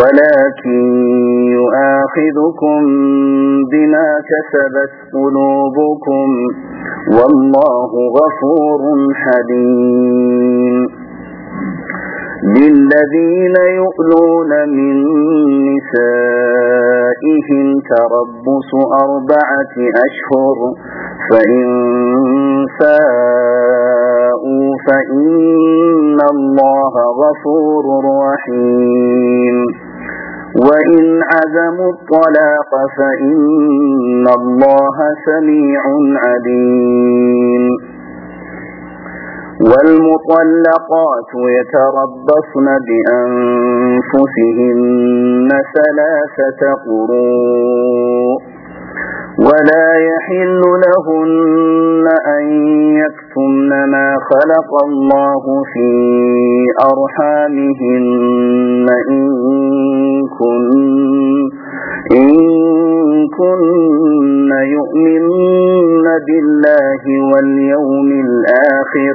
ولكن يؤاخذكم بما كسبت قلوبكم والله غفور حليم. للذين يؤلون من نسائهم تربص أربعة أشهر فإن فاءوا فإن الله غفور رحيم وإن عزموا الطلاق فإن الله سميع عليم والمطلقات يتربصن بأنفسهن ثلاثة قروء ولا يحل لهن أن يكتمن ما خلق الله في أرحامهن إن كن إن يؤمن بالله واليوم الآخر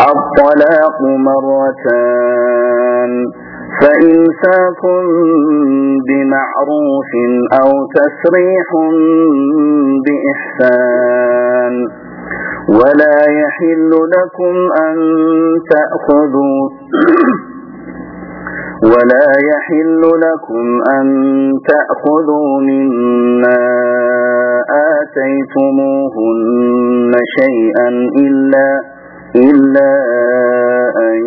الطلاق مرتان. فإنساك بمعروف أو تسريح بإحسان. ولا يحل لكم أن تأخذوا ولا يحل لكم أن تأخذوا مما آتيتموهن شيئا إلا إلا أن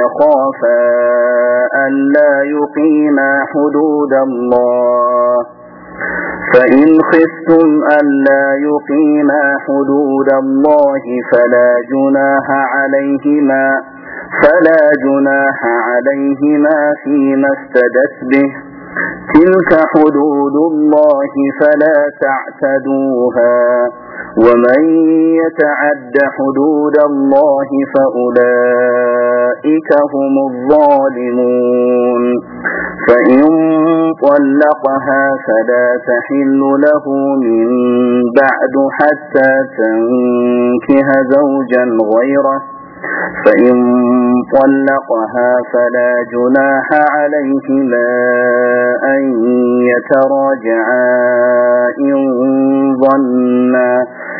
يخافا ألا يقيما حدود الله. فإن خفتم ألا يقيما حدود الله فلا جناح عليهما فلا جناح عليهما فيما افتدت به. تلك حدود الله فلا تعتدوها. ومن يتعد حدود الله فأولئك هم الظالمون فإن طلقها فلا تحل له من بعد حتى تنكه زوجا غيره فإن طلقها فلا جناح عليهما أن يتراجعا إن ظنا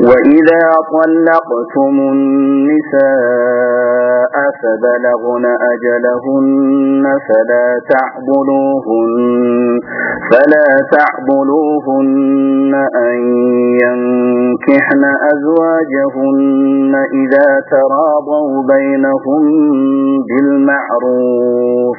وإذا طلقتم النساء فبلغن أجلهن فلا تعبدوهن فلا تعبدوهن أن ينكحن أزواجهن إذا تراضوا بينهم بالمعروف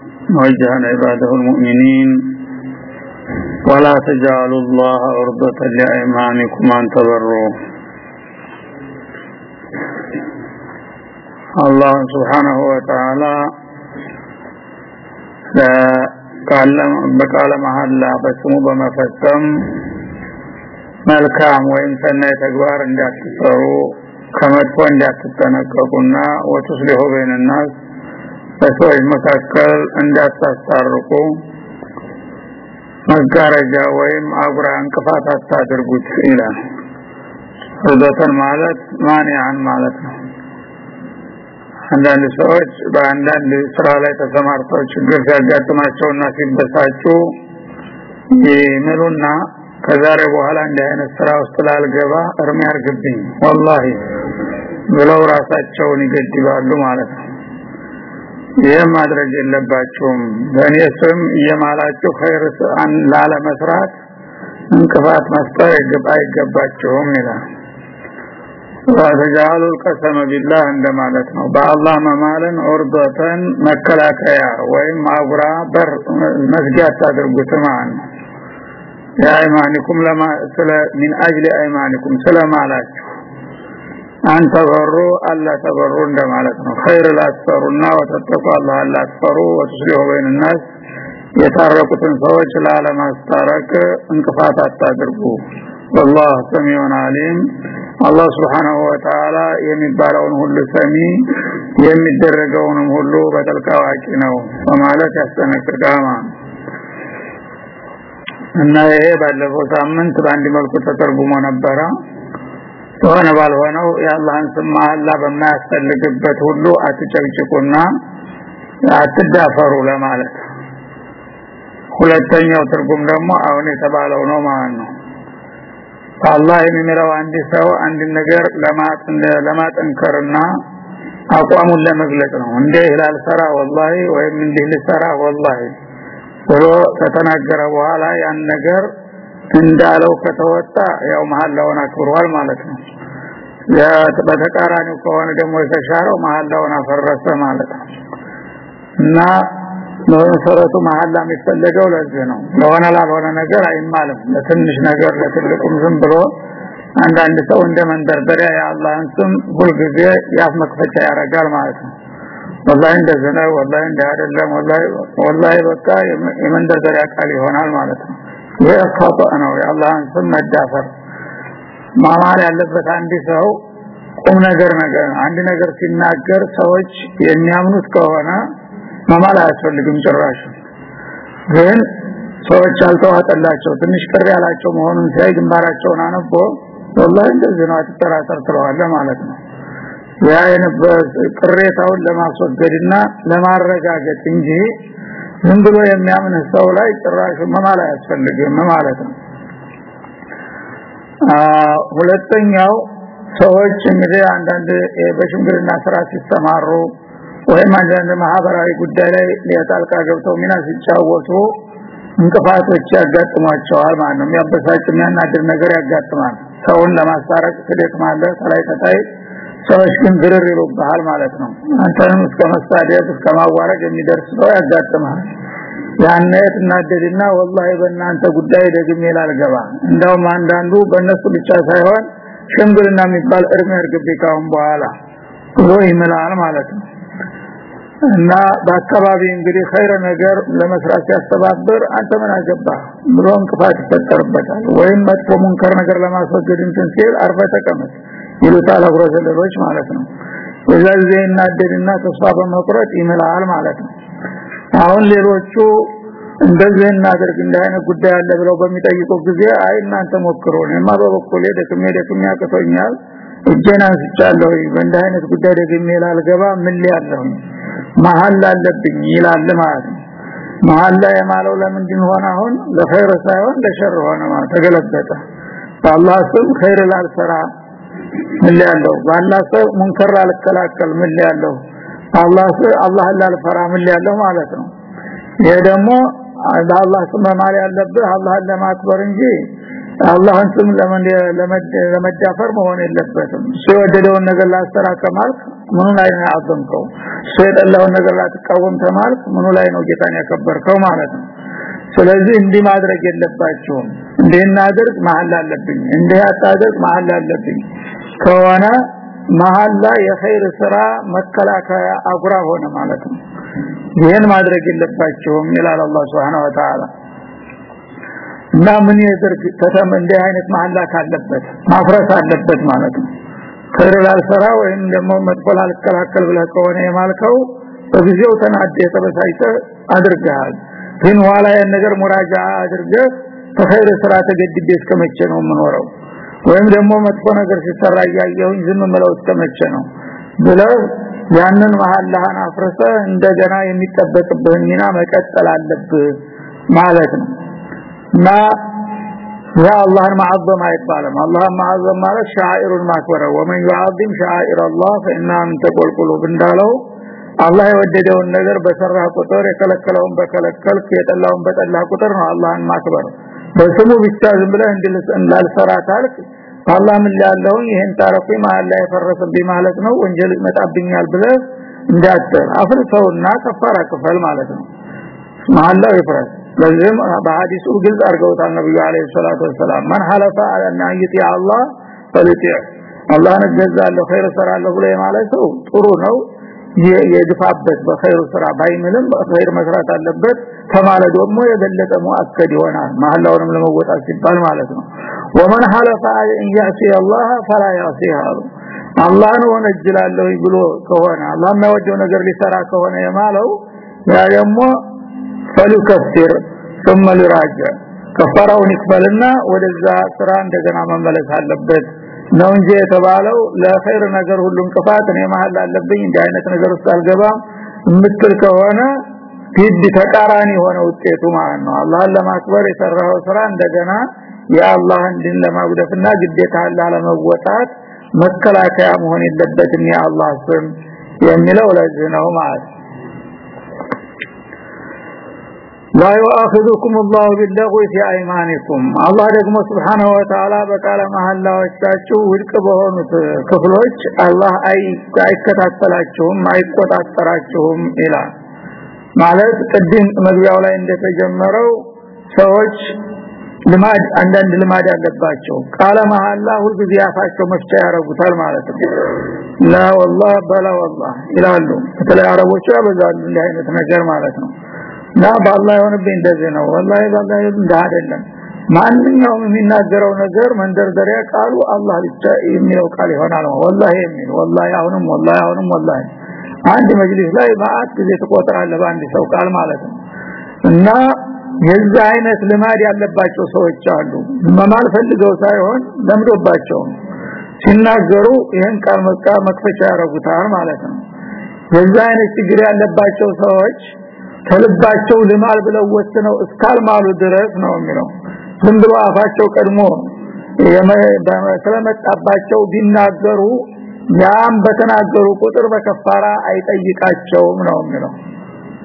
موجها عباده المؤمنين ولا تجعلوا الله عرضة لأيمانكم أن تبروا الله سبحانه وتعالى በቃለ መሐላ በስሙ በመፈጸም መልካም ወይም ሰናይ ተግባር እንዳትሰሩ ከመጥፎ እንዳትጠነቀቁና ወቱስሊሁ በይነናስ በሰዎች መካከል እንዳታስታርቁ መጋረጃ ወይም አጉራ እንቅፋት አታድርጉት ይላል። ርዶተን ማለት ማንያን ማለት ነው። አንዳንድ ሰዎች በአንዳንድ ስራ ላይ ተሰማርተው ችግር ሲያጋጥማቸውና ሲበሳጩ ይምሉና ከዛሬ በኋላ እንዲህ አይነት ስራ ውስጥ ላልገባ እርሜ ያርግብኝ ወላሂ ብለው ራሳቸውን ይገድባሉ ማለት ነው ይህም ማድረግ የለባችሁም በእኔ ስም እየማላችሁ ኸይር ላለመስራት እንቅፋት መፍጠር አይገባችሁም ይላል ወተጃሉ القسم بالله እንደማለት ነው በአላህ መማልን ዑርደተን መከላከያ ወይም አጉራ በር መስጊያት አድርጉት ማለት ነው የአይማኒኩም ለማ ስለ من اجل ايمانكم ስለማላችሁ አንተ በሩ አላ ተበሩ እንደማለት ነው ኸይር ላትሰሩና ወተጠቁ አላህ ላትፈሩ ወትስሊሁ በይን الناس የታረቁትን ሰዎች ላለማስታረቅ እንቅፋት አታድርጉ والله سميع عليم አላህ Subhanahu Wa Ta'ala የሚባለውን ሁሉ ሰሚ የሚደረገውንም ሁሉ በጥልቅ አዋቂ ነው በማለት ያስጠነቅቃል እና ይሄ ባለፈው ሳምንት በአንድ መልኩ ተተርጉሞ ነበረ ሆነ ባልሆነው የአላህን ስም መሐላ በማያስፈልግበት ሁሉ አትጨቅጭቁና አትዳፈሩ ለማለት። ሁለተኛው ትርጉም ደግሞ አሁን የተባለው ነው ማለት ነው። አላህ የሚምለው አንድ ሰው አንድ ነገር ለማጠንከርና አቋሙን ለመግለጽ ነው። እንደ ይላል ሰራ ወላሂ ወይም እንዲህ ልሰራ ወላሂ ብሎ ከተናገረ በኋላ ያን ነገር እንዳለው ከተወጣ ያው መሐላውን አክብሯል ማለት ነው። በተቃራኒው ከሆነ ደግሞ የተሻረው መሐላውን አፈረሰ ማለት ነው። እና በመሰረቱ መሐላ የሚፈለገው ለዚህ ነው። ለሆነ ላልሆነ ነገር አይማልም። ለትንሽ ነገር ለትልቁም ዝም ብሎ አንዳንድ ሰው እንደ መንደርደሪያ የአላህን ስም ሁልጊዜ ያፍ መክፈቻ ያደርጋል ማለት ነው። ወላሂ እንደዚህ ነው እንደ አይደለም ወላሂ በቃ የመንደርደሪያ ቃል ይሆናል ማለት ነው ኸጣ ነው። የአላህን ስም መዳፈር ማማር ያለበት አንድ ሰው ቁም ነገር ነገር አንድ ነገር ሲናገር ሰዎች የሚያምኑት ከሆነ መማል አያስፈልግም ጭራሽ ግን ሰዎች አልተዋጠላቸው ትንሽ ቅር ያላቸው መሆኑን ሲያይ ግንባራቸውን አነቦ ወላሂ እንደዚህ ነው አትጠራጠር ትለዋለህ ማለት ነው። ያ ቅሬታውን ለማስወገድና ለማረጋገጥ እንጂ ዝም ብሎ የሚያምን ሰው ላይ ጭራሽ መማል አያስፈልግም ማለት ነው። ሁለተኛው ሰዎች እንግዲህ አንዳንድ በሽምግልና ስራ ሲሰማሩ ወይም አንዳንድ ማህበራዊ ጉዳይ ላይ ሊያጣልቃ ገብተው ሚና ሲጫወቱ እንቅፋቶች ያጋጥሟቸዋል ማለት ነው። የሚያበሳጭ የሚያናድር ነገር ያጋጥማል። ሰውን ለማስታረቅ ትደክማለህ ከላይ ከታይ ሰዎች ግን ግርር ይሉብሃል ማለት ነው። አንተንም እስከ መሳደብ እስከ ማዋረድ የሚደርስ ሰው ያጋጥማል ያኔ ትናደድና ወላሂ በእናንተ ጉዳይ ደግሜ ላልገባ። እንደውም አንዳንዱ በእነሱ ብቻ ሳይሆን ሽምግልና የሚባል እርሜ እርግቤ ካሁን በኋላ ብሎ ይምላል ማለት ነው። እና በአካባቢ እንግዲህ ኸይረ ነገር ለመስራት ሲያስተባብር አንተ ምን አገባ ብሎ እንቅፋት ይፈጠርበታል። ወይም መጥፎ ሙንከር ነገር ለማስወገድ እንትን ሲል አርፈ ተቀመጥ ይሉታል አብሮ ዘለሎች ማለት ነው። በዛ ጊዜ ይናደድና ተስፋ በመቁረጥ ይምላል ማለት ነው። አሁን ሌሎቹ እንደዚህ እናደርግ እንደ አይነት ጉዳይ አለ ብለው በሚጠይቁ ጊዜ አይ እናንተ ሞክሩ እኔማ በበኩሌ ደክሜ ደክሜ ያቅቶኛል እጄን አንስቻለሁ በእንደ አይነት ጉዳይ ደግሜ ላልገባ ምን ሊያለሁ መሐላ አለብኝ ይላል ማለት ነው። መሐላ የማለው ለምንድን ሆነ አሁን? ለኸይር ሳይሆን ለሸር ሆነ ማለት ተገለበጠ። በአላህ ስም ኸይር ላልሰራ ምን ሊያለው በአላህ ስም ሙንከር ላልከላከል ምን ሊያለው አላህ አላህን ላልፈራ ምን ሊያለው ማለት ነው። ይሄ ደግሞ በአላህ ስም ማል ያለብህ አላህን ለማክበር እንጂ አላህን ስም ለመዳፈር መሆን የለበትም። እሱ የወደደውን ነገር ላሰራ ከማልክ ምኑ ላይ ነው ያዘንከው? የጠላውን ነገር ላትቃወም ተማልክ ምኑ ላይ ነው ጌታን ያከበርከው ማለት ነው? ስለዚህ እንዲህ ማድረግ የለባቸውም። እንዲህ እናድርግ መሐላ አለብኝ እንዲህ አታድርግ መሐላ አለብኝ ከሆነ መሐላ የኸይር ስራ መከላከያ አጉራ ሆነ ማለት ነው። ይህን ማድረግ የለባቸውም ይላል አላህ Subhanahu Wa Ta'ala እና ምን ይደርግ ከተም እንደ አይነት መሐላ ካለበት ማፍረስ አለበት ማለት ነው። ከይር ላልሰራ ወይም ደግሞ መጥፎ ላልከላከል ብለህ ከሆነ የማልከው በጊዜው ተናደ ተበሳይተ አድርገሃል። ግን ኋላ ያን ነገር ሙራጃ አድርገህ ከኸይር ስራ ተገድቤ እስከመቼ ነው የምኖረው ወይም ደግሞ መጥፎ ነገር ሲሰራ እያየሁኝ ዝም ምለው እስከመቼ ነው ብለህ ያንን መሐላህን አፍርሰ እንደገና የሚጠበቅብህን ሚና መቀጠል አለብህ ማለት ነው እና ያ አላህን ማዕዘም አይባልም አላህን ማዕዘም ማለት ሻኢሩን ማክበረ ወመን يعظم شعائر الله فإنها من تقوى القلوب እንዳለው አላህ የወደደውን ነገር በሰራ ቁጥር የከለከለውን በከለከልክ የጠላውን በጠላ ቁጥር ነው አላህን ማክበር በስሙ ብቻ ዝም ብለህ እንዳልሰራ ታልክ አላህ ምን ያለው ይሄን ታረኩኝ መሀል ላይ ፈረሰብኝ ማለት ነው። ወንጀል ይመጣብኛል ብለህ እንዳትር አፍርሰውና ከፋራ ክፈል ማለት ነው። መሐላው ይፍረስ ለዚህም በሐዲሱ ግልጽ አድርገውታል ነብዩ አለይሂ ሰላቱ ወሰላም። ማን ሐለፈ አለ ናይቲ አላህ ፈሊጢዕ አላህን እገዛለሁ ኸይር ሰራለሁ ብሎ ማለት ጥሩ ነው የግፋበት በኸይሩ ስራ ባይምልም ኸይር መስራት አለበት ከማለ ደግሞ የበለጠ ሙአከድ ይሆናል መሐላውንም ለመወጣት ሲባል ማለት ነው ወመን ሐለፈ አን ያሲ አላህ ፈላ ያሲህ አላህን ወነጅላለሁ ብሎ ከሆነ አላህ የማይወደው ነገር ሊሰራ ከሆነ የማለው ያ ደግሞ ፈሊከፍር ثم لراجع ከፈራውን ይክፈልና ወደዛ ስራ እንደገና መመለስ አለበት ነው እንጂ የተባለው ለኸይር ነገር ሁሉ እንቅፋት እኔ መሐል አለብኝ እንዲህ አይነት ነገር ውስጥ አልገባም የምትል ከሆነ ግድ ተቃራኒ ሆነ ውጤቱ ማለት ነው። አላህን ለማክበር የሰራው ስራ እንደገና የአላህን ዲን ለማጉደፍና ግዴታ ለመወጣት መከላከያ መሆን የለበትም የአላህ ስም የሚለው ለዚህ ነው ማለት لا يؤاخذكم الله باللغو في ايمانكم الله ደግሞ Subhanahu Wa Ta'ala በቃለ መሐላዎቻችሁ ውድቅ በሆኑት ክፍሎች አላህ አይከታተላችሁም አይቆጣጠራችሁም ይላል ማለት ቅድም መግቢያው ላይ እንደተጀመረው ሰዎች ልማድ አንዳንድ ልማድ ያለባቸው ቃለ መሐላ ሁልጊዜ ያፋቸው መፍቻ ያረጉታል ማለት ነው ላ والله በላ والله ይላሉ በተለይ አረቦቹ ያበዛሉ እንዲህ አይነት ነገር ማለት ነው ና በአላህ የሆነብኝ እንደዚህ ነው። ወላሂ በአላህ እንደ አይደለም። ማንኛውም የሚናገረው ነገር መንደርደሪያ ቃሉ አላህ ብቻ የሚለው ቃል ይሆናል ወላሂ የሚል ወላሂ አሁንም ወላሂ አሁንም ወላሂ። አንድ መጅሊስ ላይ በአት ጊዜ ተቆጥራለህ በአንድ ሰው ቃል ማለት ነው። እና የዛ አይነት ልማድ ያለባቸው ሰዎች አሉ። መማል ፈልገው ሳይሆን ለምዶባቸው ሲናገሩ ይሄን ቃል መቃ መክፈቻ ያረጉታል ማለት ነው። የዛ አይነት ችግር ያለባቸው ሰዎች ከልባቸው ልማል ብለው ወስነው እስካልማሉ ድረስ ነው የሚለው። ዝም ብሎ አፋቸው ቀድሞ ስለመጣባቸው ቢናገሩ ያም በተናገሩ ቁጥር በከፋራ አይጠይቃቸውም ነው የሚለው።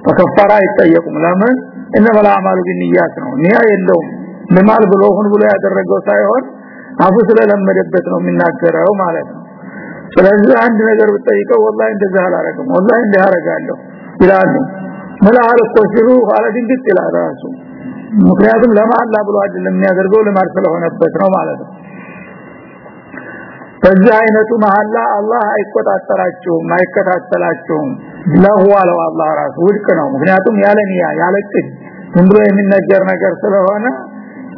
በከፋራ አይጠየቁም። ለምን? እነማ አማሉ ቢንያት ነው። ኒያ የለውም። ልማል ብሎ ሁን ብሎ ያደረገው ሳይሆን አፉ ስለለመደበት ነው የሚናገረው ማለት ነው። ስለዚህ አንድ ነገር ብጠይቀው ወላሂ እንደዛ አላረግም ወላሂ እንዲህ አረጋለሁ ይላሉ መላል እኮ ሲሉ ይላል ራሱ። ምክንያቱም ለማላ ብሎ አይደለም የሚያደርገው ለማር ስለሆነበት ነው ማለት ነው። በዚህ አይነቱ መሐላ አላህ አይቆጣጠራችሁም አይከታተላችሁም ለሁ አለው አላህ ራሱ ውድቅ ነው። ምክንያቱም ያለ ንያ ዝም ብሎ የሚነገር ነገር ስለሆነ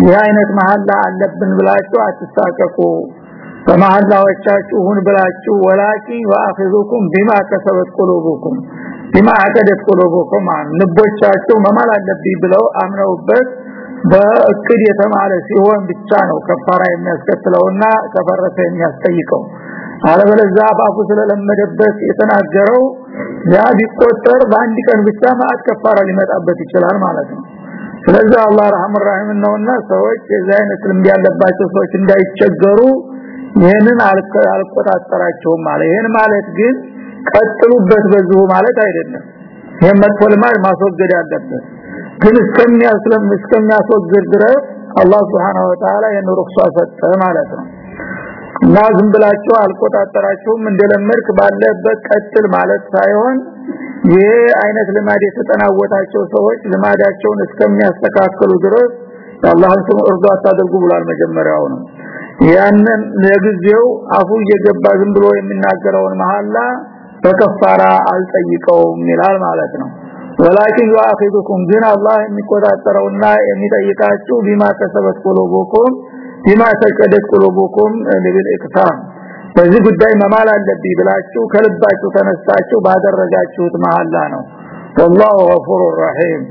ይህ አይነት መሐላ አለብን ብላችሁ አትሳቀቁ በመሐላዎቻችሁ ሁን ብላችሁ ወላኪን ወአኺዙኩም ቢማ ከሰበት ቁሉቡኩም ቢማ አቀደት ቁሉቡኩም ልቦቻችሁ መማል አለብኝ ብለው አምነውበት በእቅድ የተማለ ሲሆን ብቻ ነው ከፋራ የሚያስከትለውና ከፈረሰ የሚያስጠይቀው። አለበለዚያ ባፉ ስለለመደበት የተናገረው ያ ቢቆጠር በአንድ ቀን ብቻ ማአት ከፋራ ሊመጣበት ይችላል ማለት ነው። ስለዚህ አላህ ረህም ረሂም ነውና ሰዎች የዚህ አይነት ልምድ ያለባቸው ሰዎች እንዳይቸገሩ ይህንን አልቆጣጠራቸውም ማለት ይህን ማለት ግን ቀጥሉበት በዚሁ ማለት አይደለም። ይህን መጥፎ ልማድ ማስወገድ ያለበት ግን እስከሚያስለም እስከሚያስወግድ ድረስ አላህ Subhanahu Wa Ta'ala ሩክሷ ሰጠ ማለት ነው። እና ብላችሁ አልቆጣጠራችሁም እንደለመድክ ባለበት ቀጥል ማለት ሳይሆን ይሄ አይነት ልማድ የተጠናወታቸው ሰዎች ልማዳቸውን እስከሚያስተካክሉ ድረስ አላህን ስም እርዱ አታደርጉ ብሏል መጀመሪያው ነው ያንን ለጊዜው አፉ እየገባ ዝም ብሎ የሚናገረውን መሐላ በከፋራ አልጠይቀውም ይላል ማለት ነው። ወላኪን ያአኺዱኩም ግን አላህ የሚቆጣጠረውና የሚጠይቃችሁ ቢማ ተሰበት ቁሉቡኩም ቢማ ተቀደት ቁሉቡኩም ለብልኢክታም በዚህ ጉዳይ መማል አለብኝ ብላችሁ ከልባችሁ ተነሳችሁ ባደረጋችሁት መሐላ ነው። ወላሁ ገፉሩር ረሂም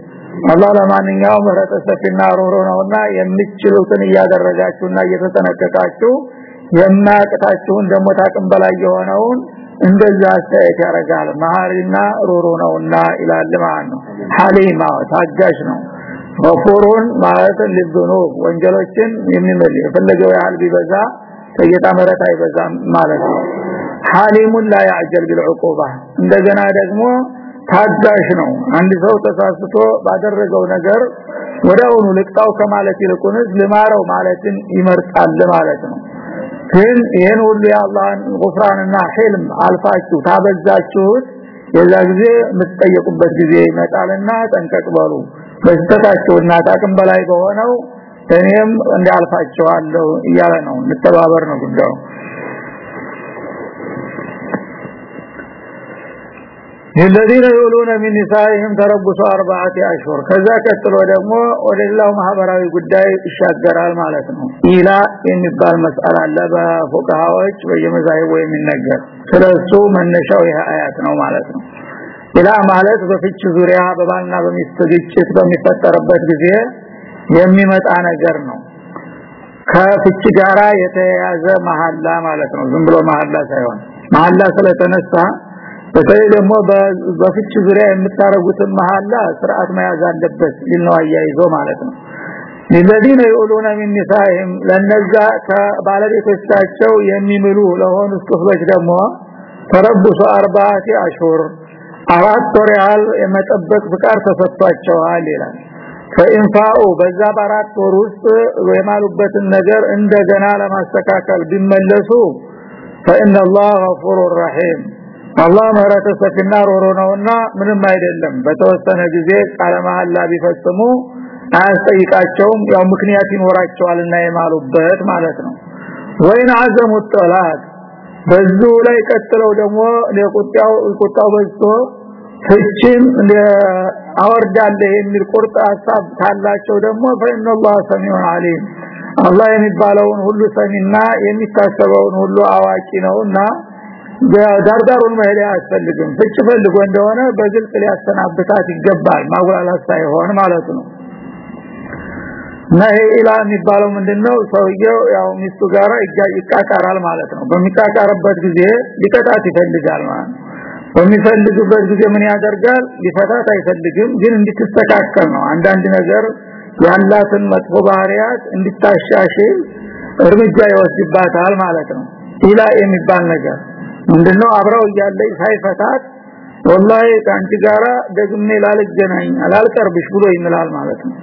አላህ ለማንኛውም ምህረት ሰፊና ሩህሩህ ነውና የምትችሉትን እያደረጋችሁና እየተጠነቀቃችሁ የማያቅታችሁን ደግሞ ታቅም በላይ የሆነውን እንደዛ አስተያየት ያደርጋል። መሀሪና ሩሩ ነውና ይላል ማለት ነው። ሐሊማ ታጋሽ ነው። ወፎሩን ማለት ለዝኑብ ወንጀሎችን የሚመል የፈለገው ያህል ቢበዛ ከየታ ምህረት አይበዛም ማለት ነው። ሐሊሙን لا يعجل بالعقوبه እንደገና ደግሞ ታጋሽ ነው። አንድ ሰው ተሳስቶ ባደረገው ነገር ወዳውኑ ልቅጣው ከማለት ይልቁንስ ልማረው ማለትን ይመርጣል ማለት ነው። ግን ይሄን ሁሉ የአላህን ጉፍራንና ሒልም አልፋችሁ ታበዛችሁት የዛ ጊዜ የምትጠየቁበት ጊዜ ይመጣልና ጠንቀቅ በሉ። በስተታችሁና ታቅም በላይ በሆነው እኔም እንዳልፋቸዋለሁ እያለ ነው። እንተባበር ነው ጉዳዩ الذين يقولون من نسائهم تربص اربعه اشهر ከዛ ቀጥሎ ደግሞ ወደ ሌላው ማህበራዊ ጉዳይ ይሻገራል ማለት ነው ኢላ የሚባል መስአላ አለ በፉቃሃዎች በየመዛሂቡ የሚነገር ስለሱ መነሻው ይህ አያት ነው ማለት ነው ኢላ ማለት በፍች ዙሪያ በባልና በሚስት ግጭት በሚፈጠርበት ጊዜ የሚመጣ ነገር ነው ከፍች ጋራ የተያያዘ መሐላ ማለት ነው ዝም ብሎ መሐላ ሳይሆን መሐላ ስለተነሳ በተለይ ደግሞ በፍች ዙሪያ የምታረጉትን መሐላ ስርዓት መያዝ አለበት ሊልነው አያይዞ ማለት ነው። الذين يؤلون من نسائهم ለነዛ ከባለቤቶቻቸው የሚምሉ ለሆኑ ክፍሎች ደግሞ ተረብሱ አርባዓት አሽሁር አራት ወር ያህል የመጠበቅ ፍቃድ ተሰጥቷቸዋል ይላል። ፈኢንፋኡ በዛ በአራት ወር ውስጥ የማሉበትን ነገር እንደገና ለማስተካከል ቢመለሱ فإن الله غفور رحيم አላህ ምህረተ ሰፊና ሮሮ ነውና ምንም አይደለም። በተወሰነ ጊዜ ቃለ ቢፈጽሙ አያስጠይቃቸውም። ያው ምክንያት ይኖራቸዋልና የማሉበት ማለት ነው። ወይን አዘሙ ጠላት በዙ ላይ ቀጥለው ደግሞ ለቁጣው ቁጣው በዝቶ ፍቺን አወርዳለ የሚል ቁርጥ ሐሳብ ካላቸው ደግሞ ፈኢነ አላህ ሰሚዑን አሊም አላህ የሚባለውን ሁሉ ሰሚና የሚታሰበውን ሁሉ አዋቂ ነውና ዳርዳሩን መሄድ አያስፈልግም። ፍች ፈልጎ እንደሆነ በግልጽ ሊያስተናብታት ይገባል። ማጉላላት ሳይሆን ማለት ነው። ነህ ኢላ የሚባለው ምንድነው? ሰውየው ያው ሚስቱ ጋራ ይቃቃራል ማለት ነው። በሚቃቃርበት ጊዜ ሊቀጣት ይፈልጋል ማለት ነው። በሚፈልግበት ጊዜ ምን ያደርጋል? ሊፈታት አይፈልግም ግን እንድትስተካከል ነው። አንዳንድ ነገር ያላትን መጥፎ ባህሪያት እንድታሻሽል እርምጃ ይወስድባታል ማለት ነው። ኢላ የሚባል ነገር ምንድነው? አብረው እያለ ሳይፈታት ወላሂ ካንቺ ጋራ ደግሜ ላልገናኝ አላልቀርብሽ ብሎ ይምላል ማለት ነው።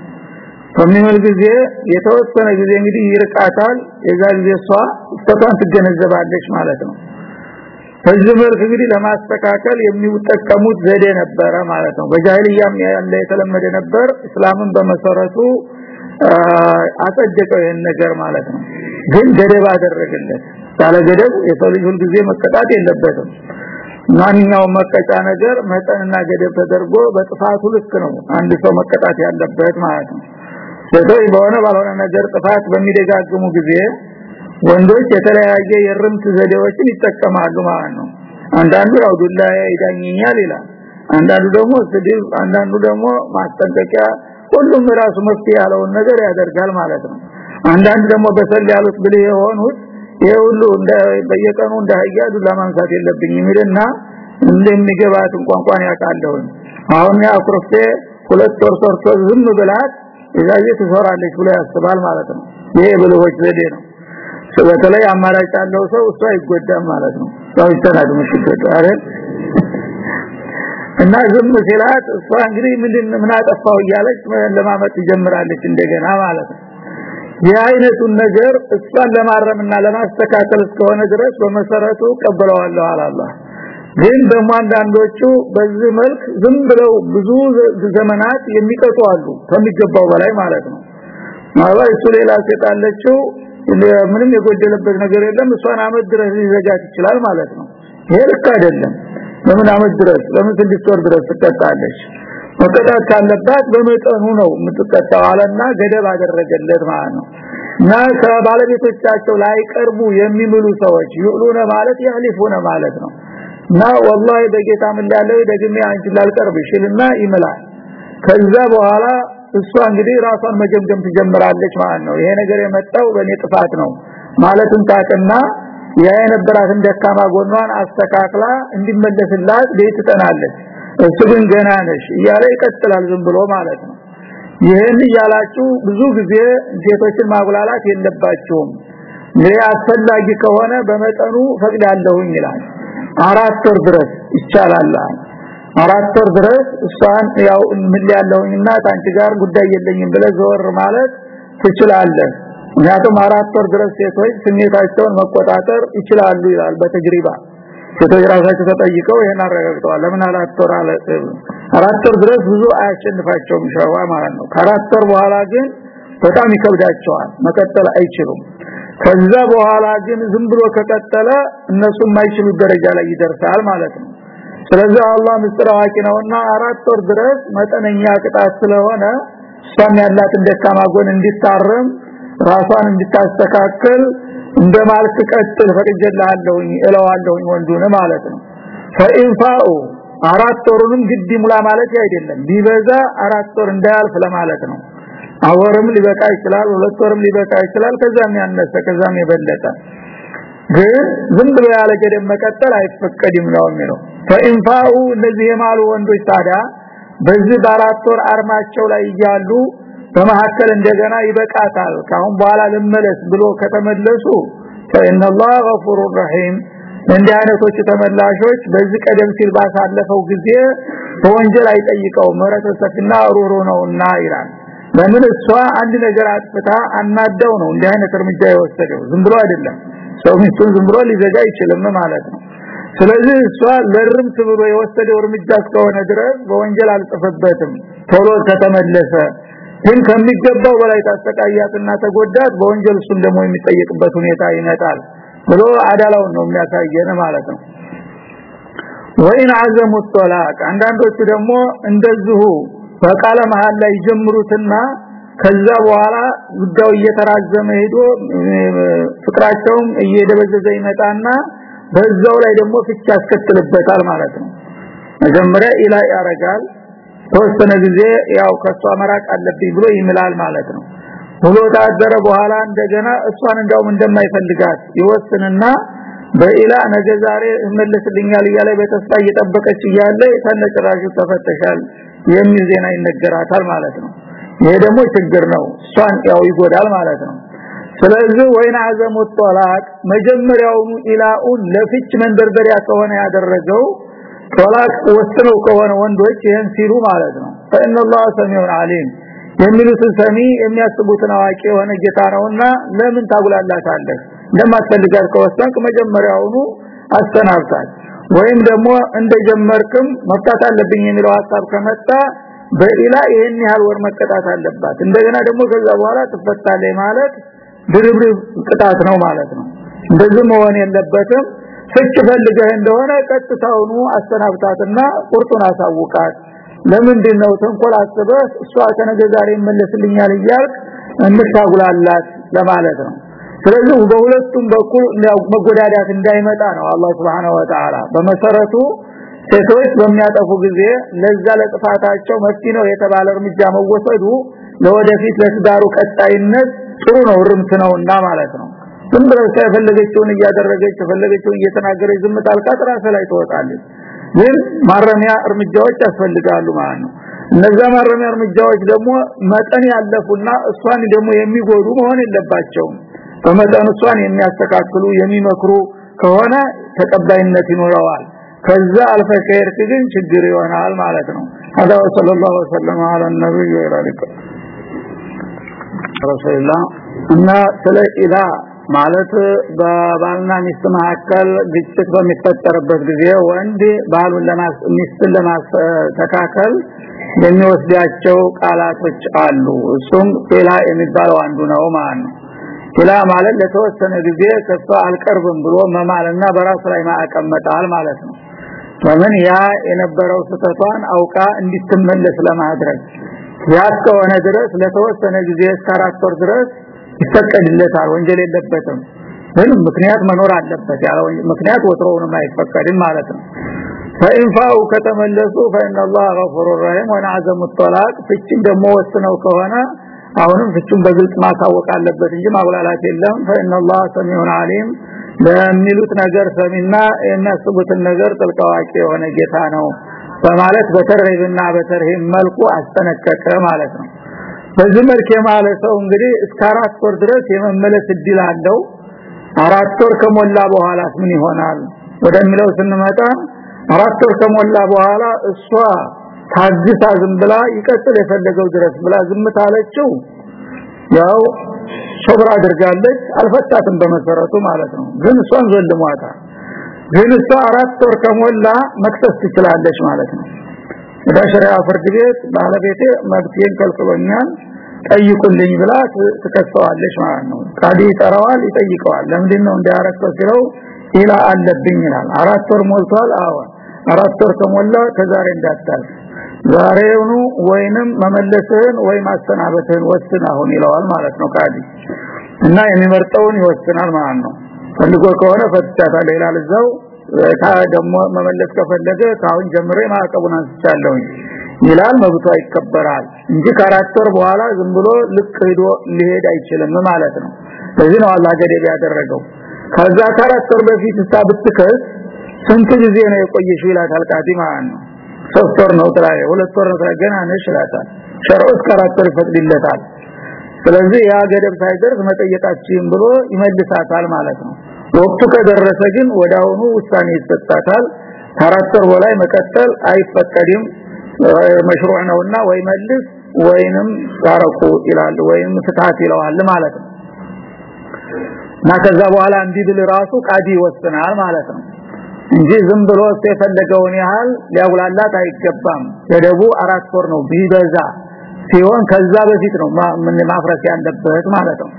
በሚምል ጊዜ የተወሰነ ጊዜ እንግዲህ ይርቃታል። የዛ ጊዜ እሷ ተቷን ትገነዘባለች ማለት ነው። በዚህ መልክ እንግዲህ ለማስተካከል የሚጠቀሙት ዘዴ ነበረ ማለት ነው። በጃሂልያም ያለ የተለመደ ነበር። እስላምን በመሰረቱ አጸደቀው ይሄን ነገር ማለት ነው። ግን ገደብ አደረገለት ያለ ገደብ የሰው ልጅ ሁሉ ጊዜ መቀጣት የለበትም። ማንኛውም መቀጫ ነገር መጠንና ገደብ ተደርጎ በጥፋቱ ልክ ነው አንድ ሰው መቀጣት ያለበት ማለት ነው። ስለዚህ በሆነ ባልሆነ ነገር ጥፋት በሚደጋግሙ ጊዜ ወንዶች የተለያየ የርምት ዘዴዎችን ይጠቀማሉ ማለት ነው። አንዳንዱ ያው ዱላ ይዳኝኛል ይላል አንዳንዱ ደግሞ ስድብ አንዳንዱ ደግሞ ማስጠንቀቂያ ሁሉም ራሱ መፍትሄ ያለውን ነገር ያደርጋል ማለት ነው። አንዳንድ ደግሞ በሰል ያሉት ብለ የሆኑት ይሄ ሁሉ እንደ በየቀኑ እንደ አህያ ዱላ ማንሳት የለብኝም ይልና እንደሚገባትን ቋንቋን ያውቃለሁ። አሁን ያኩርፌ ሁለት ወር ሰርቶ ዝም ብላት እዛዬ ትሰራለች ብሎ ያስባል ማለት ነው። ይሄ ብልሆች ዘዴ ነው። በተለይ አማራጭ ያለው ሰው እሱ አይጎዳም ማለት ነው። ያው ይተናዱ ምሽት አይደል? እና ዝም ሲላት እሷ እንግዲህ ምንድን ምን አጠፋው እያለች ለማመጥ ትጀምራለች እንደገና ማለት ነው ይህ አይነቱን ነገር እሷን ለማረምና ለማስተካከል እስከሆነ ድረስ በመሰረቱ ቀበለዋለሁ አላህ ግን ደግሞ አንዳንዶቹ በዚህ መልክ ዝም ብለው ብዙ ዘመናት የሚቀጡ አሉ ከሚገባው በላይ ማለት ነው። ማለት እሱ ሌላ ሴጣለችው ምንም የጎደለበት ነገር የለም እሷን አመት ድረስ ሊዘጋት ይችላል ማለት ነው። ይሄ ልክ አይደለም። ለምን አመት ድረስ? ለምን ስድስት ወር ድረስ ትቀጣለች መቀጣት ካለባት በመጠኑ ነው የምትቀጣው ገደብ አደረገለት ማለት ነው። እና ከባለቤቶቻቸው ላይ ቀርቡ የሚምሉ ሰዎች ይሉነ ማለት ያህሊፉነ ማለት ነው። እና ወላሂ በጌታ ምን ደግሜ አንቺ ላልቀርብ ይችላልና ይምላል። ከዛ በኋላ እሷ እንግዲህ ራሷን መገምገም ትጀምራለች ማለት ነው። ይሄ ነገር የመጣው በእኔ ጥፋት ነው ማለትን ታቀና ያ የነበራትን ደካማ ጎኗን አስተካክላ እንዲመለስላት ቤት ትጠናለች እሱ ግን ገና ነሽ እያለ ይቀጥላል ዝም ብሎ ማለት ነው። ይሄን እያላችሁ ብዙ ጊዜ ሴቶችን ማጉላላት የለባቸውም ይሄ አስፈላጊ ከሆነ በመጠኑ ፈቅዳለሁኝ ይላል። አራት ወር ድረስ ይቻላል አራት ወር ድረስ እሷን ያው ምን ያለውኝና ታንቺ ጋር ጉዳይ የለኝም ብለ ዘወር ማለት ትችላለህ። ምክንያቱም አራት ወር ድረስ ሴቶች ስሜታቸውን መቆጣጠር ይችላሉ ይላል በተጅሪባ ሴቶች ራሳቸው ተጠይቀው ይሄን አረጋግጠዋል። ለምን አራት ወር አራት ድረስ ብዙ አያሸንፋቸውም ሸዋ ማለት ነው። ከአራት ወር በኋላ ግን በጣም ይከብዳቸዋል። መቀጠል አይችሉም። ከዛ በኋላ ግን ዝም ብሎ ከቀጠለ እነሱ የማይችሉ ደረጃ ላይ ይደርሳል ማለት ነው። ስለዚህ አላህ ምስጢር አዋቂ ነውና አራት ወር ድረስ መጠነኛ ቅጣት ስለሆነ እሷም ያላትን ደካማ ጎን እንዲታረም ራሷን እንድታስተካከል እንደማልክ ቀጥል ፈቅጀልሃለሁኝ እለዋለሁኝ ወንዱን ማለት ነው። ፈኢንፋኡ አራት ወሩንም ግድ ሙላ ማለት አይደለም። ቢበዛ አራት ወር እንዳያልፍ ለማለት ነው። አወርም ሊበቃ ይችላል ሁለት ወርም ሊበቃ ይችላል ከዛም ያነሰ ከዛም የበለጠ። ግን ዝም ብሎ ያለ ገደብ መቀጠል አይፈቀድም ነው የሚለው። ፈኢንፋኡ እነዚህ የማሉ ወንዶች ታዲያ በዚህ በአራት ወር አርማቸው ላይ እያሉ በመሐከል እንደገና ይበቃታል። ካሁን በኋላ ልመለስ ብሎ ከተመለሱ ፈኢነላህ ገፉሩር ረሂም እንዲህ አይነቶቹ ተመላሾች በዚህ ቀደም ሲል ባሳለፈው ጊዜ በወንጀል አይጠይቀው ምህረት ሰፊና ሩሩ ነውና ይላል። ለምን? እሷ አንድ ነገር አጥፍታ አናደው ነው እንዲህ አይነት እርምጃ የወሰደው። ዝም ብሎ አይደለም። ሰው ሚስቱን ዝም ብሎ ሊዘጋ አይችልም ማለት ነው። ስለዚህ እሷ ለርምት ብሎ የወሰደው እርምጃ እስከሆነ ድረስ በወንጀል አልጠፈበትም ቶሎ ከተመለሰ ግን ከሚገባው በላይ ታስተቃያትና ተጎዳት በወንጀል እሱም ደግሞ የሚጠየቅበት ሁኔታ ይመጣል ብሎ አዳላውን ነው የሚያሳየን ማለት ነው። ወይን አዘሙ ጦላቅ አንዳንዶቹ ደግሞ እንደዚሁ በቃለ መሃል ላይ ጀምሩትና ከዛ በኋላ ጉዳዩ እየተራዘመ ሄዶ ፍቅራቸውም እየደበዘዘ ይመጣና በዛው ላይ ደግሞ ፍቻ ያስከትልበታል ማለት ነው። መጀመሪያ ኢላ ያረጋል ተወሰነ ጊዜ ያው ከሷ መራቅ አለብኝ ብሎ ይምላል ማለት ነው። ብሎ ታደረ በኋላ እንደገና እሷን እንዳውም እንደማይፈልጋት ይወስንና በኢላ ነገ ዛሬ እመለስልኛል እያለ በተስፋ እየጠበቀች እያለ ተነጭራሹ ተፈተሻል የሚል ዜና ይነገራታል ማለት ነው። ይሄ ደግሞ ችግር ነው። እሷን ያው ይጎዳል ማለት ነው። ስለዚህ ወይና አዘሙ ጦላቅ መጀመሪያውኑ ኢላኡን ለፍች መንደርደሪያ ከሆነ ያደረገው ጦላቅ ወስነው ከሆነ ወንዶች ይህን ሲሉ ማለት ነው። ፈኢነ ላህ ሰሚዑን አሊም የሚሉትን ሰሚ የሚያስቡትን አዋቂ የሆነ ጌታ ነውና ለምን ታጉላላታለህ? እንደማትፈልጋት ከወሰንክ መጀመሪያውኑ አስተናብታል ወይም ደግሞ እንደጀመርክም መፍታት አለብኝ የሚለው ሐሳብ ከመጣ በኢላ ይሄን ያህል ወር መቀጣት አለባት። እንደገና ደግሞ ከዛ በኋላ ትፈታለች ማለት ድርብርብ ቅጣት ነው ማለት ነው። እንደዚህ መሆን የለበትም ፍች ፈልገህ እንደሆነ ቀጥታውኑ አስተናብታትና ቁርጡን አሳውቃት። ለምንድን ነው ተንኮል አስበህ እሷ ከነገ ዛሬ ይመለስልኛል እያልክ እንታጉላላት ለማለት ነው። ስለዚህ በሁለቱም በኩል መጎዳዳት እንዳይመጣ ነው አላህ Subhanahu Wa በመሰረቱ ሴቶች በሚያጠፉ ጊዜ ለዛ ለጥፋታቸው መፍትሄ ነው የተባለ እርምጃ መወሰዱ ለወደፊት ለትዳሩ ቀጣይነት ጥሩ ነው ርምት ነውና ማለት ነው ዝም ብለው የፈለገችውን እያደረገች የፈለገችውን እየተናገረች ዝም ታልቃት ራስ ላይ ትወጣለች። ግን ማረሚያ እርምጃዎች ያስፈልጋሉ ማለት ነው። እነዛ ማረሚያ እርምጃዎች ደግሞ መጠን ያለፉና እሷን ደግሞ የሚጎዱ መሆን የለባቸውም። በመጠን እሷን የሚያስተካክሉ የሚመክሩ ከሆነ ተቀባይነት ይኖረዋል። ከዛ አልፈ ከሄድክ ግን ችግር ይሆናል ማለት ነው። አላህ ሰለላሁ ዐለይሂ ወሰለም ነብዩ ይራሪከ ረሱላህ እና ስለ ኢላ ማለት በባልና ሚስት መካከል ግጭት በሚፈጠርበት ጊዜ ወንድ ባሉን ለማስ ሚስትን ለማስተካከል የሚወስዳቸው ቃላቶች አሉ። እሱም ኢላ የሚባለው አንዱ ነው ማለት ነው። ኢላ ማለት ለተወሰነ ጊዜ ከሷ አልቀርብም ብሎ መማልና በራሱ ላይ ማቀመጣል ማለት ነው። ለምን ያ የነበረው ስተቷን አውቃ እንድትመለስ ለማድረግ። ያ ከሆነ ድረስ ለተወሰነ ጊዜ እስከ አራት ወር ድረስ ይፈቀድለታል ወንጀል የለበትም ግን ምክንያት መኖር አለበት ያለው ምክንያት ወትሮውንም አይፈቀድም ማለት ነው ፈኢንፋው ከተመለሱ فإن الله غفور رحيم ونعزم الطلاق ፍቺን ደግሞ ወስነው ከሆነ አሁንም ፍቹን በግልጽ ማሳወቅ አለበት እንጂ ማብላላት የለም فإن الله سميع عليم ለሚሉት ነገር ሰሚና የሚያስቡትን ነገር ጥልቀዋቂ የሆነ ጌታ ነው በማለት በተርሂብና በተርሂብ መልኩ አስጠነቀቀ ማለት ነው በዚህ መልክ የማለት ሰው እንግዲህ እስከ አራት ወር ድረስ የመመለስ እድል አለው። አራት ወር ከሞላ በኋላ ምን ይሆናል? ወደሚለው ስንመጣ አራት ወር ከሞላ በኋላ እሷ ታግሳ ዝም ብላ ይቀጥል የፈለገው ድረስ ብላ ዝም ታለችው። ያው ሶብር አድርጋለች። አልፈታትም በመሰረቱ ማለት ነው። ግን እሷን ዘልሟታል። ግን እሷ አራት ወር ከሞላ መክሰስ ትችላለች ማለት ነው ወደ ሸሪዓ ፍርድ ቤት ባለቤቴ መብቴን ከልክሎኛል ጠይቁልኝ ብላ ትከሰዋለች ማለት ነው። ቃዲ ይጠራዋል ይጠይቀዋል። ለምንድን ነው እንዲያረከው ሲለው ኢላ አለብኝ ይላል። አራት ወር ሞልቷል። አዎ አራት ወር ከሞላ ከዛሬ እንዳታልፍ። ዛሬውኑ ወይንም መመለስህን ወይ ማስተናበትህን ወስን አሁን ይለዋል ማለት ነው ቃዲ እና የሚመርጠውን ይወስናል ማለት ነው። ፈልጎ ከሆነ ፈትቻታለሁ ይላል እዛው ደግሞ መመለስ ከፈለገ ካሁን ጀምሬ ማዕቀቡን አንስቻለሁ ይላል መብቷ ይከበራል እንጂ ወር በኋላ ዝም ብሎ ልክ ሄዶ ሊሄድ አይችልም ማለት ነው። ለዚህ ነው አላህ ገደብ ያደረገው። ከዛ ወር በፊት ብትከስ ስንት ጊዜ ነው የቆየሽው ይላታል ቃዲ ነው። ሶስት ወር ነው ትላለች ሁለት ወር ነው ገና ነሽ ይላታል። ሸርዑት ከአራት ወር ይፈቅድለታል። ስለዚህ ያ ገደብ ሳይደርስ መጠየቃችን ብሎ ይመልሳታል ማለት ነው ወቅቱ ከደረሰ ግን ወዳውኑ ውሳኔ ይሰጣታል። ከአራት ወር በላይ መቀጠል አይፈቀድም። መሽሩዕ ነውና ወይ መልስ ወይንም ታረቁ ይላል ወይም ፍታት ይለዋል ማለት ነው። እና ከዛ በኋላ እንዲድል ራሱ ቃዲ ይወስናል ማለት ነው። እንጂ ዝም ብሎ የፈለገውን ያህል ሊያጉላላት አይገባም። ገደቡ አራት ወር ነው ቢበዛ ሲሆን ከዛ በፊት ነው ማፍረስ ያለበት ማለት ነው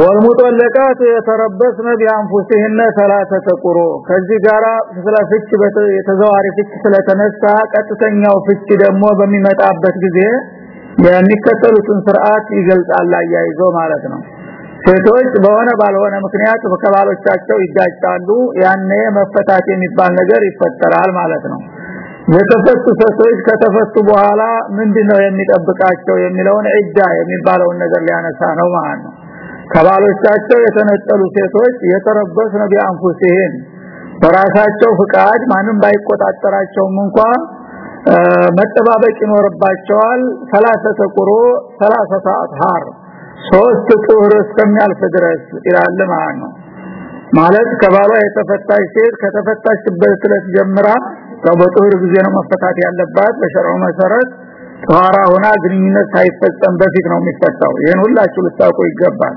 ወልሙጠለቃት የተረበስነ ቢአንፉሲህነ ሰላተተ ቁሩ ከዚህ ጋራ ስለ ፍች የተዘዋሪ ፍች ስለተነሳ ቀጥተኛው ፍች ደግሞ በሚመጣበት ጊዜ የሚከተሉትን ስርዓት ይገልጻል አያይዞ ማለት ነው። ሴቶች በሆነ ባልሆነ ምክንያት ከባሎቻቸው ይጋጫሉ። ያኔ መፈታት የሚባል ነገር ይፈጠራል ማለት ነው። የተፈቱ ሴቶች ከተፈቱ በኋላ ምንድነው የሚጠብቃቸው የሚለውን እጃ የሚባለውን ነገር ሊያነሳ ነው ማለት ነው። ከባሎቻቸው የተነጠሉ ሴቶች የተረበስ ነው ቢአንፉሲህን በራሳቸው ፍቃድ ማንም ባይቆጣጠራቸውም እንኳን መጠባበቅ ይኖርባቸዋል። 30 ቁሮ 30 አጥሃር ሶስት ጡር እስከሚያልፍ ድረስ ይላል ማለት ነው። ማለት ከባሏ የተፈታች ሴት ከተፈታችበት ዕለት ጀምራ በጦር ጊዜ ነው መፈታት ያለባት። በሸራው መሰረት ጧራ ሆና ግንኙነት ሳይፈጸም በፊት ነው የሚፈታው። ይሄን ሁላችሁ ልታውቁ ይገባል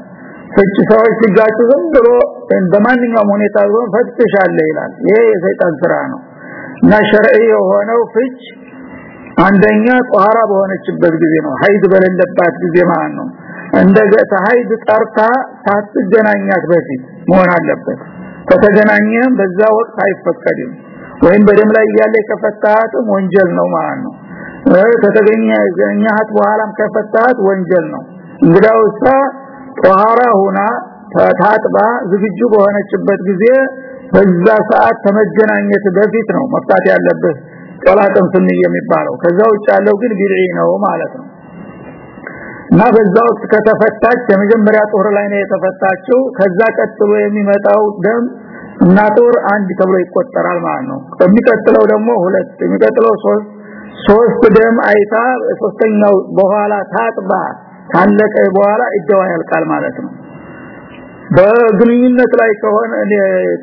ፍች ሰዎች ሲጋጩ ዝም ብሎ በማንኛውም ሁኔታ ቢሆን ፈትሻለ ይላል። ይሄ የሰይጣን ስራ ነው። እና شرعي የሆነው ፍች አንደኛ طاهرة በሆነችበት ጊዜ ነው። حيض በሌለባት ጊዜ ማለት ነው። እንደገተ حيض ጠርታ ሳትገናኛት በፊት መሆን አለበት። ከተገናኘም በዛ ወቅት አይፈቀድም። ወይም በደም ላይ ያለ ከፈታት ወንጀል ነው ማለት ነው። ከተገኘ ገኛት በኋላም ከፈታት ወንጀል ነው። እንግዲያውሳ طاهرة ሆና ታጥባ ዝግጁ በሆነችበት ጊዜ በዛ ሰዓት ተመገናኘት በፊት ነው መፍታት ያለበት ጦላጥን ስን የሚባለው። ከዛ ውጭ ያለው ግን ቢድዒ ነው ማለት ነው። እና በዛ ወቅት ከተፈታች የመጀመሪያ ጦር ላይ ነው የተፈታችው። ከዛ ቀጥሎ የሚመጣው ደም እና ጦር አንድ ተብሎ ይቆጠራል ማለት ነው። የሚቀጥለው ደግሞ ሁለት የሚቀጥለው ሶስት ሶስት ደም አይታ ሶስተኛው በኋላ ታጥባ ካለቀ በኋላ እደዋ ያልቃል ማለት ነው። በግንኙነት ላይ ከሆነ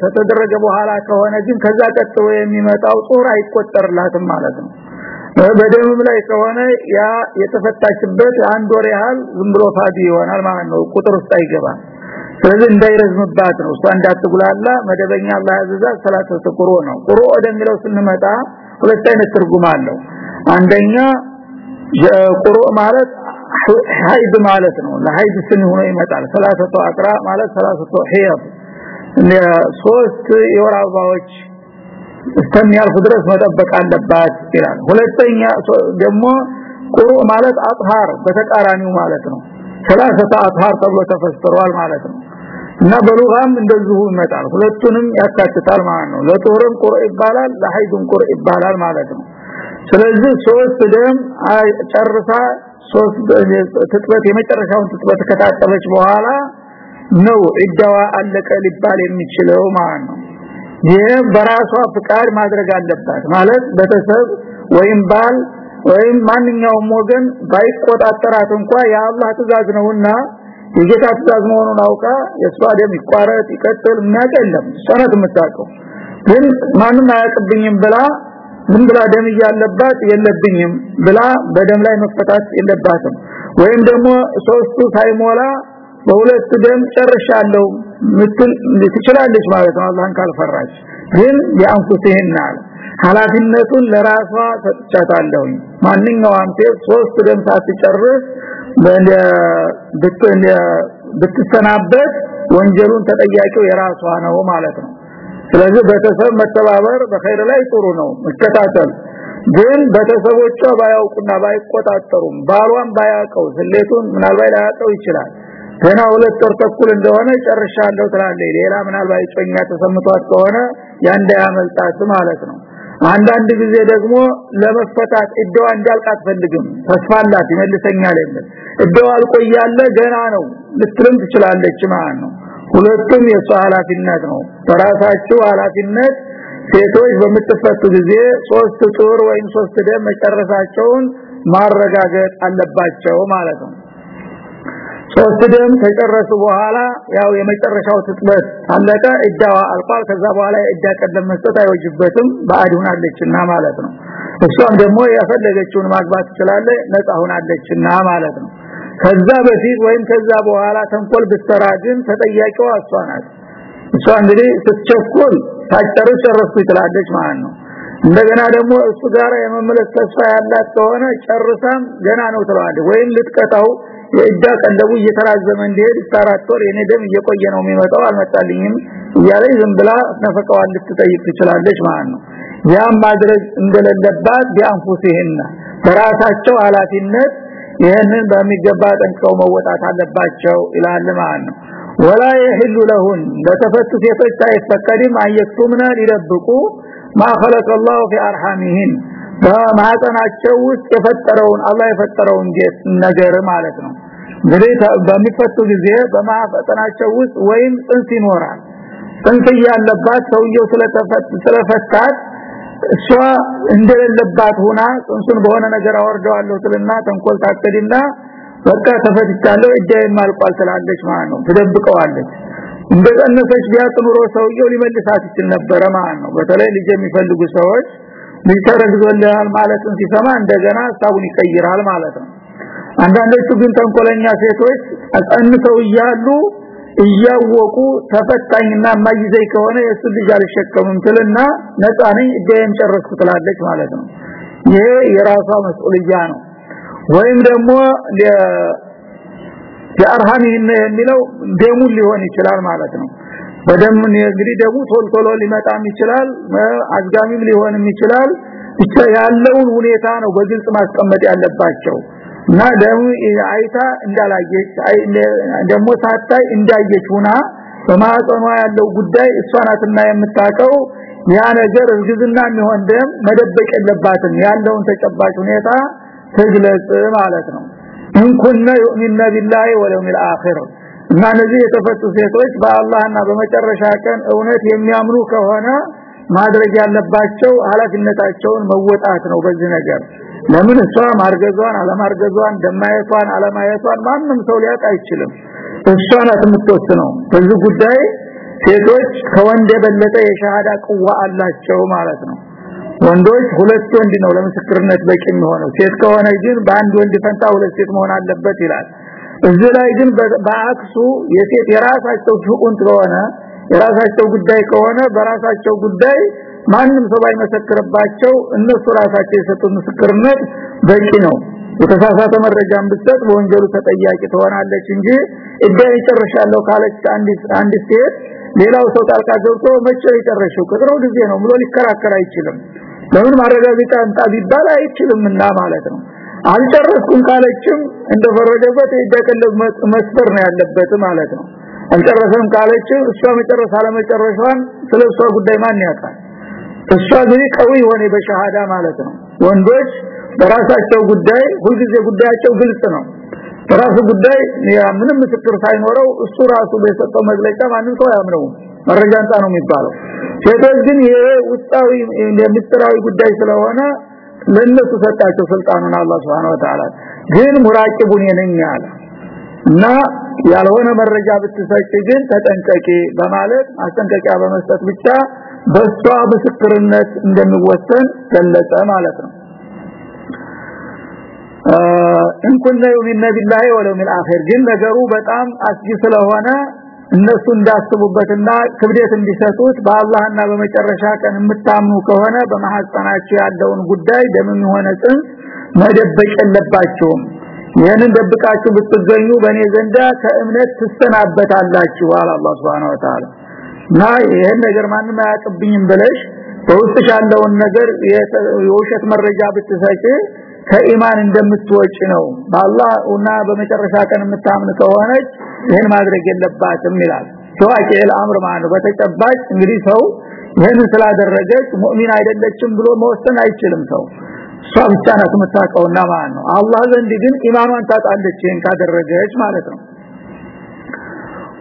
ተተደረገ በኋላ ከሆነ ግን ከዛ ቀጥሎ የሚመጣው ጦር አይቆጠርላትም ማለት ነው። በደምም ላይ ከሆነ ያ የተፈታችበት አንድ ወር ያህል ዝም ብሎ ፋዲ ይሆናል ማለት ነው። ቁጥር ውስጥ አይገባም። ስለዚህ እንዳይረዝምባት ነው። እሷ እንዳትጉላላ መደበኛ አላህ ያዘዛ ሰላተ ቁሮ ነው። ቁሮ ወደሚለው ስንመጣ ሁለት አይነት ትርጉም አለው። አንደኛ ቁሮ ማለት ሀይድ ማለት ነው። ለሀይድ ስን ሆኖ ይመጣል። ሰላተቱ አቅራ ማለት ሰላተቱ ሂያብ ሶስት የወር አበባዎች እስከሚያልፉ ድረስ መጠበቅ አለባት ይላል። ሁለተኛ ደግሞ ቁሩ ማለት አጥሃር በተቃራኒው ማለት ነው። ሰላሰተ አጥሃር ተብሎ ተፈስሯል ማለት ነው። እና በሉጋም እንደዚሁ ይመጣል። ሁለቱንም ያካትታል ማለት ነው። ለጦርም ቁር ይባላል ለሀይድም ቁር ይባላል ማለት ነው። ስለዚህ ሶስት ደም ጨርሳ ሶስት ትጥበት የመጨረሻውን ትጥበት ከታጠበች በኋላ ነው እዳዋ አለቀ ሊባል የሚችለው ማለት ነው። ይህ በራሷ ፍቃድ ማድረግ አለባት። ማለት ቤተሰብ ወይም ባል ወይም ማንኛውም ወገን ባይቆጣጠራት እንኳን የአላህ ትእዛዝ ነውና የጌታ ትእዛዝ መሆኑን አውቃ የሷ ደም ይቋረጥ ይቀጥል የሚያቀለም ሰነት የምታውቀው። ግን ማንም አያቅብኝም ብላ ምን ብላ ደም እያለባት የለብኝም ብላ በደም ላይ መፈታት የለባትም። ወይም ደግሞ ሶስቱ ሳይሞላ በሁለት ደም ጨርሻለሁ ምትል ትችላለች ማለት ነው። አላህን ካልፈራች ግን ያንፉስህና ሐላፊነቱን ለራሷ ሰጥቻታለሁ። ማንኛውም ሴት ሶስት ደም ሳትጨርስ ብትሰናበት ወንጀሉን ተጠያቂው የራሷ ነው ማለት ነው ስለዚህ ቤተሰብ መተባበር በኸይር ላይ ጥሩ ነው መከታተል። ግን ቤተሰቦቿ ባያውቁና ባይቆጣጠሩም ባሏን ባያውቀው ስሌቱን ምናልባት ላያውቀው ይችላል። ገና ሁለት ወር ተኩል እንደሆነ ጨርሻለሁ ትላለች። ሌላ ምናልባት ጮኛ ተሰምቷት ከሆነ ያንደ ያመልጣት ማለት ነው። አንዳንድ ጊዜ ደግሞ ለመፈታት እደዋ እንዳልቅ አትፈልግም። ተስፋላት ይመልሰኛል የለም እደዋ አልቆያለ ገና ነው ልትልም ትችላለች ማለት ነው ሁለቱም የሷ ኃላፊነት ነው። በራሳቸው ኃላፊነት ሴቶች በምትፈቱ ጊዜ ሶስት ጦር ወይም ሶስት ደም መጨረሳቸውን ማረጋገጥ አለባቸው ማለት ነው። ሶስት ደም ከጨረሱ በኋላ ያው የመጨረሻው ትጥበት አለቀ እዳዋ አልቋል። ከዛ በኋላ እዳ ቀደም መስጠት አይወጅበትም ባዕድ ሆናለችና ማለት ነው። እሷም ደግሞ ያፈለገችውን ማግባት ትችላለች ነፃ ሆናለችና ማለት ነው ከዛ በፊት ወይም ከዛ በኋላ ተንኮል ብትሰራ ግን ተጠያቂዋ እሷ ናት። እሷ እንግዲህ ስትቸኩል ታጨርስ ጨረስኩ ትላለች ማለት ነው። እንደገና ደግሞ እሱ ጋር የመመለስ ተስፋ ያላት ከሆነ ጨርሳም ገና ነው ትለዋለች። ወይም ልትቀጣው የእዳ ቀለቡ እየተራዘመ እንዲሄድ ወር የኔ ደም እየቆየ ነው የሚመጣው አልመጣልኝም እያለች ዝም ብላ ነፈቀዋን ልትጠይቅ ትችላለች ማለት ነው። ያም ማድረግ እንደሌለባት ቢያንፉሲህና በራሳቸው ኃላፊነት ይህንን በሚገባ ጠንቅቀው መወጣት አለባቸው ይላል ማለት ነው ወላ ይህሉ ለሁን ለተፈቱ ሴቶች አይፈቀድም አየክቱምና ሊደብቁ ማ خلق الله في ارحامهن በማህፀናቸው ውስጥ የፈጠረውን አላህ የፈጠረውን ነገር ማለት ነው እንግዲህ በሚፈቱ ጊዜ በማህፀናቸው ውስጥ ወይም ጽንስ ይኖራል ጽንስ ያለባት ሰውየው ስለተፈት ስለፈታት እሷ እንደሌለባት ሆና ጽንሱን በሆነ ነገር አወርደዋለሁ ትልና ተንኮል ታቀድና በቃ ተፈትቻለሁ እጃዬ ማልቋል ትላለች ማለት ነው። ትደብቀዋለች። እንደቀነሰች ቢያጥ ኑሮ ሰውየው ሊመልሳት ይችል ነበረ ማለት ነው። በተለይ ልጅ የሚፈልጉ ሰዎች ልጅ ተረግዞልሃል ማለትን ሲሰማ እንደገና ሀሳቡን ይቀይራል ማለት ነው። አንዳንዶቹ ግን ተንኮለኛ ሴቶች አጸንተው እያሉ እያወቁ ተፈታኝና ማይዘይ ከሆነ የሱ ልጅ ትልና ነፃ ነኝ እጄን ጨረስኩ ትላለች ማለት ነው። ይሄ የራሷ መስኡልያ ነው። ወይም ደግሞ የአርሃሚን የሚለው ደሙ ሊሆን ይችላል ማለት ነው። በደም እንግዲህ ደሙ ቶልቶሎ ሊመጣም ይችላል አዝጋሚም ሊሆንም ይችላል። ብቻ ያለውን ሁኔታ ነው በግልጽ ማስቀመጥ ያለባቸው እና ደሙ አይታ እንዳላየች ደግሞ ሳታይ እንዳየች ሆና በማህፀኗ ያለው ጉዳይ እሷ ናትና የምታውቀው ያ ነገር እርግዝና የሚሆን ደም መደበቅ የለባትም። ያለውን ተጨባጭ ሁኔታ ትግለጽ ማለት ነው። እንኩነ ዩእሚነ ቢላሂ ወልየውሚል አኺር። እና እነዚህ የተፈቱ ሴቶች በአላህና በመጨረሻ ቀን እውነት የሚያምኑ ከሆነ ማድረግ ያለባቸው ኃላፊነታቸውን መወጣት ነው በዚህ ነገር ለምን እሷ ማርገዟን አለማርገዟን ደማየቷን አለማየቷን ማንም ሰው ሊያውቅ አይችልም። እሷ ናት የምትወስነው። በዚህ ጉዳይ ሴቶች ከወንድ የበለጠ የሻሃዳ ቅዋ አላቸው ማለት ነው። ወንዶች ሁለት ወንድ ነው ለምስክርነት በቂ የሚሆነው። ሴት ከሆነ ግን በአንድ ወንድ ፈንታ ሁለት ሴት መሆን አለበት ይላል። እዚህ ላይ ግን በአክሱ የሴት የራሳቸው ሽቁን ከሆነ የራሳቸው ጉዳይ ከሆነ በራሳቸው ጉዳይ ማንም ሰው ባይመሰክርባቸው እነሱ ራሳቸው የሰጡት ምስክርነት በቂ ነው። የተሳሳተ መረጃን ብትሰጥ በወንጀሉ ተጠያቂ ትሆናለች እንጂ እዳይ ጨርሻለሁ ካለች አንዲት ሴት ሌላው ሰው ጣልቃ ገብቶ መቼ ይጨርሽው ከጥሩ ጊዜ ነው ብሎ ሊከራከር አይችልም። ለምን ማረጋገጫ እንጣ ቢባል አይችልምና ማለት ነው። አልጨረስኩም ካለችም እንደፈረደበት ይደቀለብ መስፈር ነው ያለበት ማለት ነው። አልጨረሰም ካለች እሷ መጨረስ አለመጨረሷን ስለ እሷ ጉዳይ ማን ያውቃል እሷ ግን ቀዊ ሆነ በሸሃዳ ማለት ነው። ወንዶች በራሳቸው ጉዳይ ሁልጊዜ ጉዳያቸው ግልጽ ነው። በራሱ ጉዳይ ምንም ምስክር ሳይኖረው እሱ ራሱ በሰጠው መግለጫ ማንም ሰው ያምነው መረጃ አንጣ ነው የሚባለው። ሴቶች ግን ይሄ ውስጣዊ የምስጥራዊ ጉዳይ ስለሆነ ለነሱ ሰጣቸው ስልጣኑን አላህ Subhanahu Wa Ta'ala ግን ሙራቂቡን ያለ እና ያልሆነ መረጃ ብትሰጪ ግን ተጠንቀቂ በማለት ማስጠንቀቂያ በመስጠት ብቻ በሷ ምስክርነት እንደሚወሰን ገለጸ ማለት ነው። እንኩነ ዩሚነ ቢላሂ ወለውሚል አኺር ግን ነገሩ በጣም አስጊ ስለሆነ እነሱ እንዳስቡበትና ክብደት እንዲሰጡት በአላህና በመጨረሻ ቀን የምታምኑ ከሆነ በማህፀናችሁ ያለውን ጉዳይ ደምም ሆነ ጽንስ መደበቅ የለባችሁም። ይህንን ደብቃችሁ ብትገኙ በእኔ ዘንዳ ከእምነት ትሰናበታላችሁ አለ አላህ Subhanahu Wa Ta'ala ና ይሄን ነገር ማንም አያጥብኝም ብለሽ በውስጥሽ ያለውን ነገር የውሸት መረጃ ብትሰጪ ከኢማን እንደምትወጪ ነው። በአላህ እና በመጨረሻ ቀን የምታምን ከሆነች ይሄን ማድረግ የለባትም ይላል። ሰዋቂ አምር ማለት በተጨባጭ እንግዲህ ሰው ይሄን ስላደረገች ሙእሚን አይደለችም ብሎ መወሰን አይችልም ሰው። እሷ ብቻ ናት የምታውቀውና ማለት ነው። አላህ ዘንድ ግን ኢማኗን ታጣለች ይሄን ካደረገች ማለት ነው።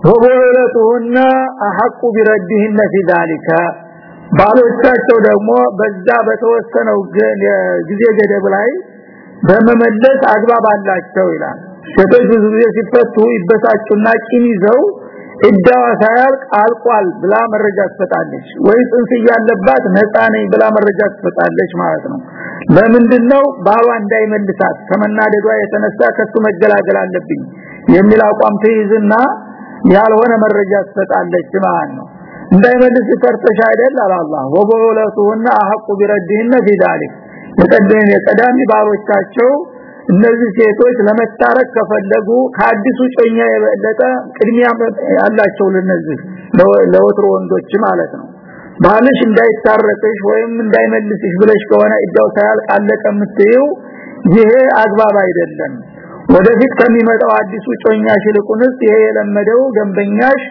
ወበለቱና አሐቁ ቢረድህነ في ذلك ባሎቻቸው ደግሞ በዛ በተወሰነው ጊዜ ገደብ ላይ በመመለስ አግባብ አላቸው ይላል ሴቶች ብዙ ጊዜ ሲፈቱ ይበሳጩና ቂም ይዘው እዳዋ ሳያልቅ አልቋል ብላ መረጃ ትሰጣለች ወይ ጽንስ ያለባት ነፃ ነኝ ብላ መረጃ ትሰጣለች ማለት ነው ለምንድነው ባሏ እንዳይመልሳት ከመናደዷ የተነሳ ከሱ መገላገል አለብኝ የሚል አቋም ትይዝና ያልሆነ መረጃ ትሰጣለች ማለት ነው። እንዳይመልስ ተርተሽ አይደል? አላህ። ወበወለቱና አሐቁ ቢረዲህነ ቢዳሊክ የቀደም የቀዳሚ ባሮቻቸው እነዚህ ሴቶች ለመታረቅ ከፈለጉ ከአዲሱ ጨኛ የበለጠ ቅድሚያ ያላቸው ለነዚህ ለወትሮ ወንዶች ማለት ነው። ባልሽ እንዳይታረቅሽ ወይም እንዳይመልስሽ ብለሽ ከሆነ እዳው ሳያል አለቀ የምትይው ይሄ አግባብ አይደለም። ወደፊት ከሚመጣው አዲሱ ጮኛሽ ይልቁንስ ይሄ የለመደው ደንበኛሽ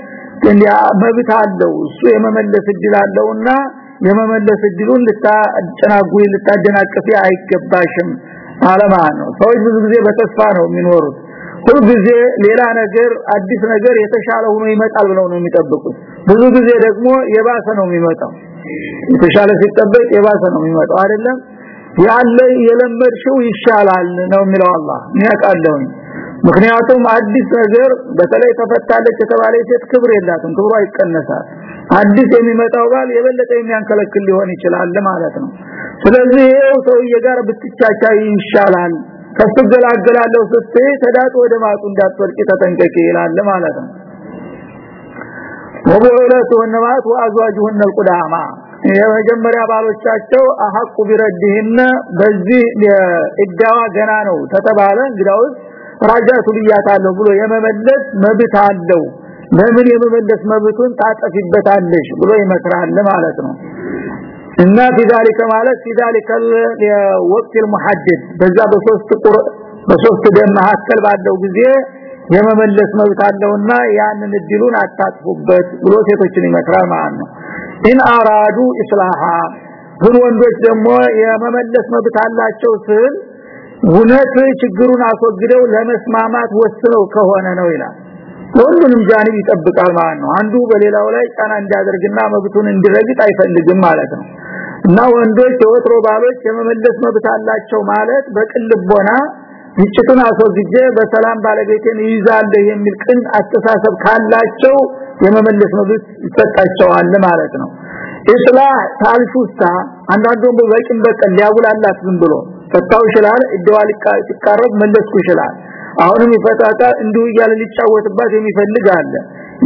መብት አለው። እሱ የመመለስ እድል አለውና የመመለስ እድሉን ልታጨናጉ ልታደናቅፊ አይገባሽም አለማ ነው። ሰዎች ብዙ ጊዜ በተስፋ ነው የሚኖሩት። ሁሉ ጊዜ ሌላ ነገር አዲስ ነገር የተሻለ ሆኖ ይመጣል ብለው ነው የሚጠብቁት። ብዙ ጊዜ ደግሞ የባሰ ነው የሚመጣው። የተሻለ ሲጠበቅ የባሰ ነው የሚመጣው። አይደለም ያለ የለመድሽው ይሻላል ነው የሚለው አላህ ያቃለው ምክንያቱም አዲስ ነገር በተለይ ተፈታለች የተባለ ሴት ክብር የላትም ክብሯ ይቀነሳል አዲስ የሚመጣው ባል የበለጠ የሚያንከለክል ሊሆን ይችላል ማለት ነው ስለዚህ ይሄው ሰውዬ ጋር ብትቻቻይ ይሻላል ከሱ ገላገላለሁ ስትይ ተዳጥ ወደ ማጡ እንዳትወርቂ ተጠንቀቂ ይላል ማለት ነው ወበለቱን ማለት ወአዝዋጁሁን القدامى የመጀመሪያ ባሎቻቸው አሐቁ ቢረድህነ በዚህ እዳዋ ገና ነው ተተባለ እንግዳውስ ራጃቱ ብያታለሁ ብሎ የመመለስ መብት አለው ለምን የመመለስ መብቱን ታጠፊበታለሽ ብሎ ይመክራል ማለት ነው እና ذلك ማለት ذلك الوقت المحدد በዛ በሶስት በሶስት ደም መካከል ባለው ጊዜ የመመለስ መብት አለውና ያንን እድሉን አታጥፉበት ብሎ ሴቶችን ይመክራል ማለት ነው إن أرادوا إصلاحا ግን ወንዶች ደግሞ የመመለስ መብት አላቸው ስል እውነት ችግሩን አስወግደው ለመስማማት ወስነው ከሆነ ነው ይላል። ሁሉንም ጃኒብ ይጠብቃል ማለት ነው። አንዱ በሌላው ላይ ጫና እንዲያደርግና መብቱን እንዲረግጥ አይፈልግም ማለት ነው። እና ወንዶች የወትሮ ባሎች የመመለስ መብት አላቸው ማለት በቅልቦና ግጭቱን አስወግጄ በሰላም ባለቤቴን ይይዛለሁ የሚል ቅን አስተሳሰብ ካላቸው የመመለስ መብት ይሰጣቸዋል ማለት ነው። ኢስላህ ታልፉስታ አንዳንዱም በቂም በቀል ሊያውላላት ዝም ብሎ ፈታው ይችላል እደዋል ሲቃረብ መለስኩ ይችላል። አሁንም ይፈታታል እንዲሁ እያለ ሊጫወትባት የሚፈልግ አለ።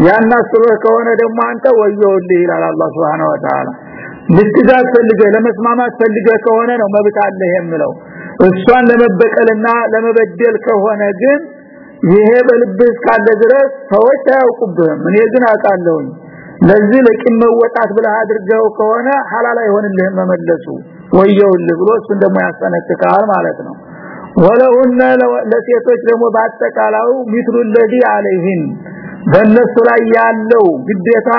ያን አስበህ ከሆነ ደግሞ አንተ ወየውልህ ይላል አላህ Subhanahu Wa Ta'ala ልትጋት ፈልገህ ለመስማማት ፈልገህ ከሆነ ነው መብት አለ የሚለው እሷን ለመበቀልና ለመበደል ከሆነ ግን ይሄ በልብህ ካለ ድረስ ሰዎች አያውቁብህም። እኔ ግን አውቃለሁኝ። ለዚህ ለቂም መወጣት ብለህ አድርገው ከሆነ ሐላል አይሆንልህም መመለሱ። ወየውልህ ብሎ እሱን ደግሞ ያስጠነቅቃል ማለት ነው። ወለሁነ ለሴቶች ደግሞ በአጠቃላዩ ሚትሉ ለዲ አለይህን በእነሱ ላይ ያለው ግዴታ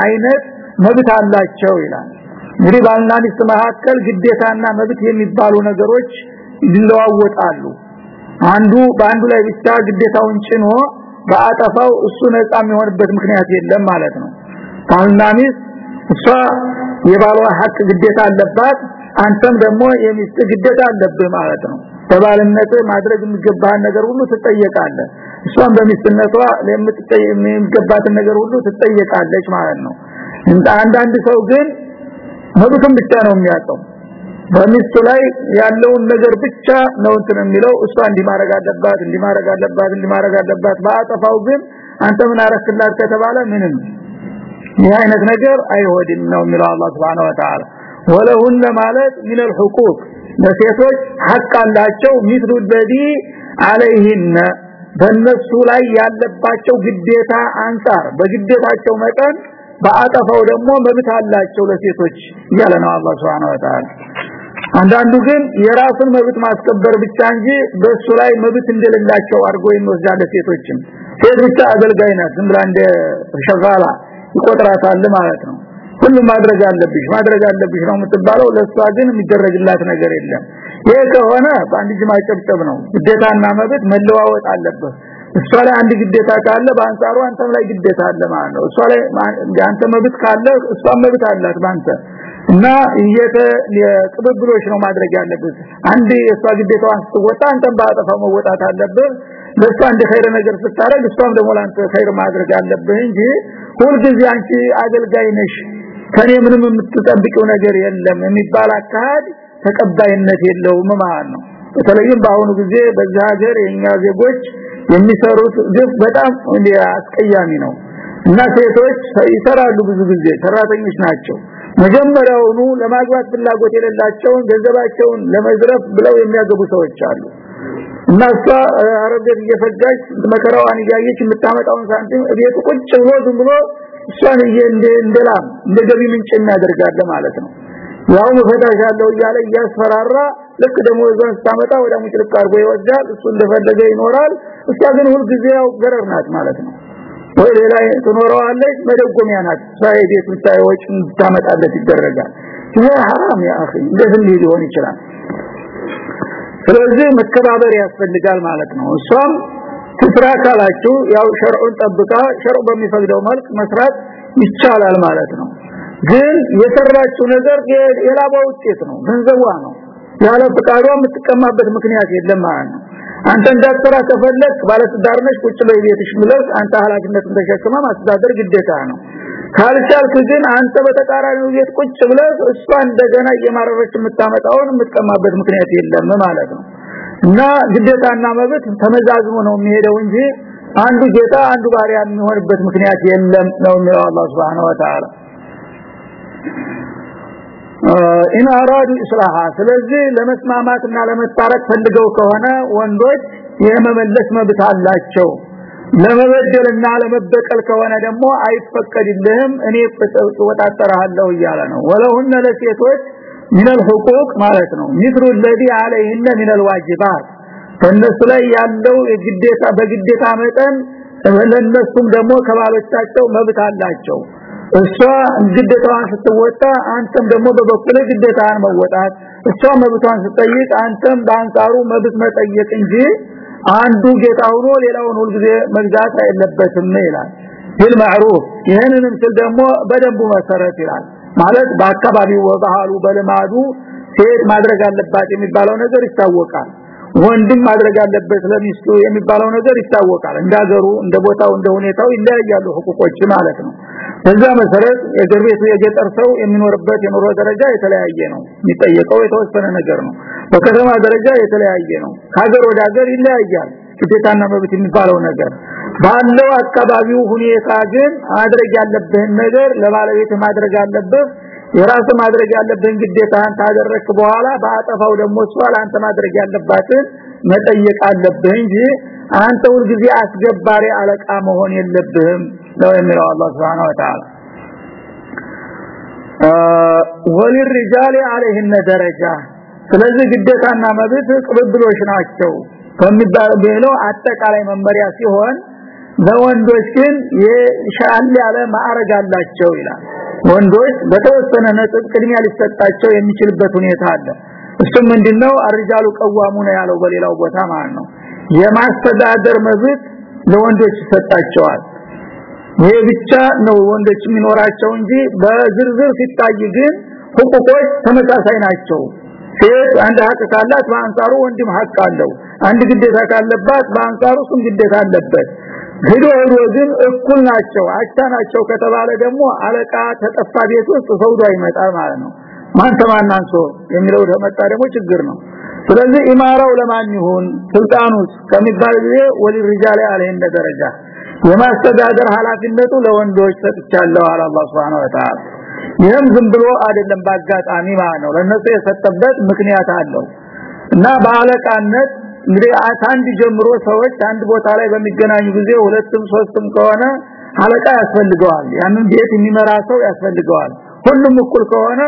አይነት መብት አላቸው ይላል። እንግዲህ ባልና ሚስት መካከል ግዴታና መብት የሚባሉ ነገሮች ይለዋወጣሉ አንዱ በአንዱ ላይ ብቻ ግዴታውን ጭኖ በአጠፋው እሱ ነፃ የሚሆንበት ምክንያት የለም ማለት ነው። ባልና ሚስት እሷ የባሏ ሀቅ ግዴታ አለባት አንተም ደግሞ የሚስት ግዴታ አለብህ ማለት ነው። በባልነት ማድረግ የሚገባህን ነገር ሁሉ ትጠየቃለህ። እሷም በሚስትነቷ የሚገባትን ነገር ሁሉ ትጠየቃለች ማለት ነው። አንዳንድ ሰው ግን መብቱን ብቻ ነው የሚያውቀው በሚስቱ ላይ ያለውን ነገር ብቻ ነው እንትን የሚለው እሷ እንዲማረግ አለባት እንዲማረግ አለባት እንዲማረግ አለባት ባጠፋው ግን አንተ ምን አረክላት ከተባለ ምንም ይህ አይነት ነገር አይወድም ነው የሚለው አላህ Subhanahu Wa Ta'ala ወለሁን ማለት من الحقوق ለሴቶች ሐቅ አላቸው ሚስሉ الذي عليهن በእነሱ ላይ ያለባቸው ግዴታ አንጻር በግዴታቸው መጠን በአጠፋው ደግሞ መብት አላቸው ለሴቶች እያለ ነው አላህ Subhanahu Wa Ta'ala አንዳንዱ ግን የራሱን መብት ማስከበር ብቻ እንጂ በሱ ላይ መብት እንደሌላቸው አድርጎ የሚወስዳለ ሴቶችም ሴት ብቻ አገልጋይ ናት ዝም ብላ እንደ ሸጋላ ይቆጥራታል ማለት ነው። ሁሉም ማድረግ አለብሽ ማድረግ አለብሽ ነው የምትባለው። ለሷ ግን የሚደረግላት ነገር የለም። ይሄ ከሆነ በአንድ ጅማ ጨብጨብ ነው። ግዴታና መብት መለዋወጥ አለበት እሷ ላይ አንድ ግዴታ ካለ በአንጻሩ አንተም ላይ ግዴታ አለ ማለት ነው። እሷ ላይ አንተ መብት ካለ እሷ መብት አላት ባንተ እና እየተ ቅብብሎች ነው ማድረግ ያለበት አንድ የሷ ግዴታዋን ስትወጣ አንተም ባጠፋው መወጣት አለብህ። ለሷ እንደ ኸይር ነገር ስታረግ እሷም ደግሞ ላንተ ኸይር ማድረግ አለብህ እንጂ ሁልጊዜ አንቺ አገልጋይ ነሽ ከኔ ምንም የምትጠብቂው ነገር የለም የሚባል አካሄድ ተቀባይነት የለውም ማለት ነው። በተለይም በአሁኑ ጊዜ በዛ ሀገር የኛ ዜጎች የሚሰሩት ግፍ በጣም አስቀያሚ ነው። እና ሴቶች ይሰራሉ ብዙ ጊዜ ሰራተኞች ናቸው። መጀመሪያውኑ ለማግባት ፍላጎት የሌላቸውን ገንዘባቸውን ለመዝረፍ ብለው የሚያገቡ ሰዎች አሉ። እና እሷ አረገት እየፈጋች መከራዋን እያየች የምታመጣውን ሳንቲም ቤቱ ቁጭ ብሎ ዝም ብሎ እሷን እንደላም እንደ ገቢ ምንጭ የሚያደርጋለ ማለት ነው ያው መፈታሽ ያለው እያለ እያስፈራራ ልክ ደግሞ እዛን ስታመጣ ወደ ሙጭልቅ አርጎ ይወስዳል እሱ እንደፈለገ ይኖራል እሷ ግን ሁሉ ጊዜ ያው ገረር ናት ማለት ነው ወይ ሌላ ትኖረዋለች መደጎሚያ ናት ሳይ ቤት ምታይዎች ታመጣለት ይደረጋል ይሄ حرام ያ اخي እንደዚህ ሊሆን ይችላል ስለዚህ መከባበር ያስፈልጋል ማለት ነው እሷም ትስራ ካላችሁ ያው ሸርዑን ጠብቃ ሸርዑ በሚፈቅደው መልክ መስራት ይቻላል ማለት ነው ግን የሰራችው ነገር የላባ ውጤት ነው ገንዘቧ ነው። ያለ ፍቃዷ የምትቀማበት ምክንያት የለም ማለት ነው። አንተ እንዳትሰራ ከፈለክ ባለስዳር ነሽ ቁጭ በይ ቤትሽ ብለህ አንተ ኃላፊነቱን ተሸክማ ማስተዳደር ግዴታ ነው። ካልቻልክ ግን አንተ በተቃራኒው ቤት ቁጭ ብለህ እሷ እንደገና እየማረረች የምታመጣውን የምትቀማበት ምክንያት የለም ማለት ነው። እና ግዴታና መብት ተመዛዝሞ ነው የሚሄደው እንጂ አንዱ ጌታ አንዱ ባሪያ የሚሆንበት ምክንያት የለም ነው የሚለው አላህ Subhanahu Wa Ta'ala ኢን አራዱ ኢስላሃ ስለዚህ ለመስማማትና ለመታረቅ ፈልገው ከሆነ ወንዶች የመመለስ መብት አላቸው ለመበደልና ለመበቀል ከሆነ ደግሞ አይፈቀድልህም እኔ ወጣጠራለሁ እያለ ነው ወለሁነ ለሴቶች من الحقوق ማለት ነው مثل الذي عليهن من الواجبات በእነሱ ላይ ያለው የግዴታ በግዴታ መጠን ለነሱም ደግሞ ከባሎቻቸው መብት አላቸው እሷ ግዴታዋን ስትወጣ አንተም ደግሞ በበኩል ግዴታን መወጣት እሷ መብቷን ስትጠይቅ አንተም በአንጻሩ መብት መጠየቅ እንጂ አንዱ ጌታ ሆኖ ሌላውን ሁልጊዜ መግዛት አይለበትም ይላል بالمعروف ይሄንንም ስል ደግሞ በደንቡ መሰረት ይላል ማለት በአካባቢው ወባሃሉ በልማዱ ሴት ማድረግ አለባት የሚባለው ነገር ይታወቃል ወንድም ማድረግ አለበት ለሚስቱ የሚባለው ነገር ይታወቃል እንዳገሩ እንደ ቦታው እንደ ሁኔታው ይለያያሉ ህቁቆች ማለት ነው በዛ መሰረት የገር ቤቱ የገጠር ሰው የሚኖርበት የኑሮ ደረጃ የተለያየ ነው። የሚጠየቀው የተወሰነ ነገር ነው። በከተማ ደረጃ የተለያየ ነው። ከሀገር ወደ ሀገር ይለያያል። ግዴታና መብት የሚባለው ነገር። ባለው አካባቢው ሁኔታ ግን ማድረግ ያለብህን ነገር ለባለቤት ማድረግ አለብህ። የራስ ማድረግ ያለብህን ግዴታን ታደረክ በኋላ በአጠፋው ደግሞ ሷል አንተ ማድረግ ያለባትን መጠየቅ አለብህ እንጂ አንተ ሁሉ ጊዜ አስገባሪ አለቃ መሆን የለብህም ነው የሚለው አላህ Subhanahu Wa Ta'ala ወልሪጃሊ አለህነ ደረጃ። ስለዚህ ግዴታና መብት ቅብብሎች ናቸው ከሚባለው አጠቃላይ መመሪያ ሲሆን ለወንዶች ግን የሻል ያለ ማዕረግ አላቸው ይላል። ወንዶች በተወሰነ ነጥብ ቅድሚያ ሊሰጣቸው የሚችልበት ሁኔታ አለ። እሱም ምንድነው? አርጃሉ ቀዋሙ ነው ያለው በሌላው ቦታ ማለት ነው የማስተዳደር መብት ለወንዶች ይሰጣቸዋል። ይሄ ብቻ ነው ወንዶች የሚኖራቸው እንጂ በዝርዝር ሲታይ ግን ሁቁቆች ተመሳሳይ ናቸው። ሴት አንድ ሀቅ ካላት በአንጻሩ ወንድም ሀቅ አለው። አንድ ግዴታ ካለባት በአንጻሩ እሱም ግዴታ አለበት። ሄዶ ሄዶ ግን እኩል ናቸው አቻ ናቸው ከተባለ ደግሞ አለቃ ተጠፋ ቤት ውስጥ ሰውዶ ይመጣል ማለት ነው። ማን ተማናንሶ የሚለው ተመጣ ደግሞ ችግር ነው ስለዚህ ኢማራው ለማን ይሁን? ስልጣኑስ ከሚባል ጊዜ ወሊርጃል አለይን ደረጃ። የማስተዳደር ኃላፊነቱ ለወንዶች ሰጥቻለሁ አለ አላህ Subhanahu Wa ይህም ዝም ብሎ አይደለም ባጋጣሚ ማለት ነው። ለነሱ የሰጠበት ምክንያት አለው። እና በአለቃነት እንግዲህ አንድ ጀምሮ ሰዎች አንድ ቦታ ላይ በሚገናኙ ጊዜ ሁለትም ሶስትም ከሆነ አለቃ ያስፈልገዋል። ያንን ቤት የሚመራ ሰው ያስፈልገዋል። ሁሉም እኩል ከሆነ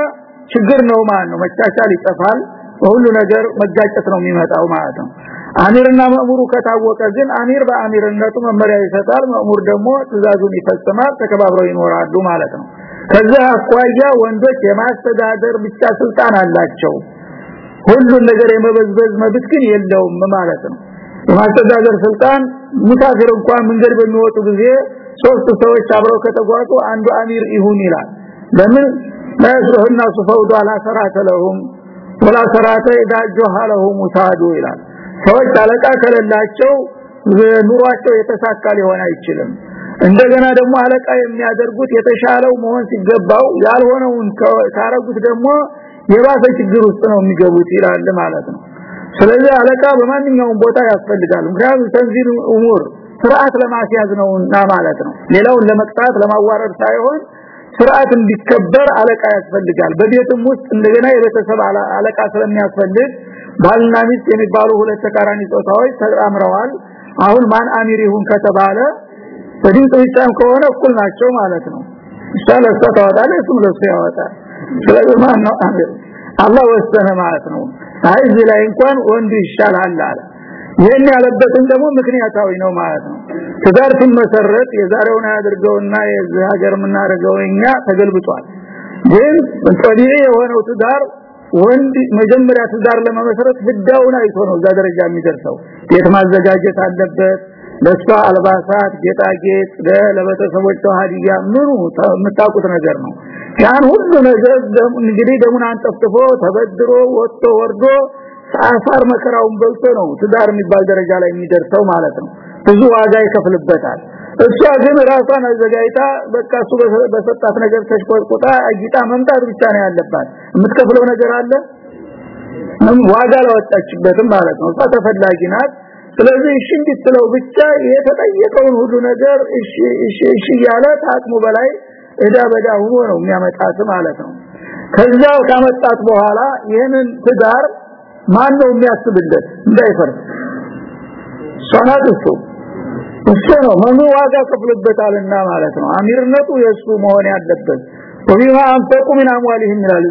ችግር ነው ማለት ነው። መቻቻል ይጠፋል ሁሉ ነገር መጋጨት ነው የሚመጣው ማለት ነው። አሚርና መእሙሩ ከታወቀ ግን አሚር በአሚርነቱ መመሪያ ይሰጣል መእሙር ደግሞ ትእዛዙን ይፈጽማል ተከባብረው ይኖራሉ ማለት ነው። ከዛ አኳያ ወንዶች የማስተዳደር ብቻ ስልጣን አላቸው። ሁሉን ነገር የመበዝበዝ መብት ግን የለውም ማለት ነው። የማስተዳደር ስልጣን ሙሳፊር እንኳን መንገድ በሚወጡ ጊዜ ሶስት ሰዎች አብረው ከተጓዙ አንዱ አሚር ይሁን ይላል። ለምን? ለሱህና ሱፈውዱ አላ ሰራተ ለሁም ወላ ሰራተ ኢዳ ጆሃለሁ ሙሳዱ ይላል። ሰዎች አለቃ ከሌላቸው ኑሯቸው የተሳካ ሊሆን አይችልም። እንደገና ደግሞ አለቃ የሚያደርጉት የተሻለው መሆን ሲገባው ያልሆነውን ካረጉት ደግሞ የባሰ ችግር ውስጥ ነው የሚገቡት ይላል ማለት ነው። ስለዚህ አለቃ በማንኛውም ቦታ ያስፈልጋል። ምክንያቱም ተንዚል ኡሙር ስርዓት ለማስያዝ ነውና ማለት ነው። ሌላውን ለመቅጣት ለማዋረድ ሳይሆን ስርዓት እንዲከበር አለቃ ያስፈልጋል። በቤትም ውስጥ እንደገና የቤተሰብ አለቃ ስለሚያስፈልግ ባልና ሚስት የሚባሉ ሁለት ተቃራኒ ጾታዎች ተጣምረዋል። አሁን ማን አሚር ይሁን ከተባለ በድምጽ ብቻም ከሆነ እኩል ናቸው ማለት ነው። ይሻለ ተታወዳለ እሱም ለሱ ያወጣል። ስለዚህ ማን ነው አሚር? አላህ ወሰነ ማለት ነው። አይ ላይ እንኳን ወንድ ይሻላል አለ ይሄን ያለበትን ደግሞ ምክንያታዊ ነው ማለት ነው። ትዳር ሲመሰረት የዛሬውን ያድርገውና የዚህ ሀገር የምናደርገው እኛ ተገልብጧል። ግን ጠቢዒ የሆነው ትዳር ወንድ መጀመሪያ ትዳር ለመመሰረት ህዳውን አይቶ ነው እዛ ደረጃ የሚደርሰው። ቤት ማዘጋጀት አለበት ለሷ አልባሳት ጌጣጌጥ ለቤተሰቦቿ ሀዲያ ምኑ የምታውቁት ነገር ነው። ያን ሁሉ ነገር እንግዲህ ደሙን አንጠፍጥፎ ተበድሮ ወጥቶ ወርዶ አፋር መከራውን በልቶ ነው ትዳር የሚባል ደረጃ ላይ የሚደርሰው ማለት ነው። ብዙ ዋጋ ይከፍልበታል። እሷ ግን ራሷን አዘጋጅታ በቃ እሱ በሰጣት ነገር ተሽቆጥቆጣ አጊጣ መምጣት ብቻ ነው ያለባት። የምትከፍለው ነገር አለ? ዋጋ ላወጣችበትም ማለት ነው። እሷ ተፈላጊ ናት። ስለዚህ እሺ እንድትለው ብቻ የተጠየቀውን ሁሉ ነገር እሺ እሺ እሺ ያለ ታጥሙ በላይ እዳ በዳ ሆኖ ነው የሚያመጣት ማለት ነው። ከዛው ካመጣት በኋላ ይህንን ትዳር ማን ነው የሚያስብለት? እንዳይፈርስ ሷናት እሱ። ነው። መኑ ዋጋ ከፍልበታልና ማለት ነው። አሚርነቱ የሱ መሆን ያለበት። ወቢማ አንፈቁ ምን አምዋሊህም ይላል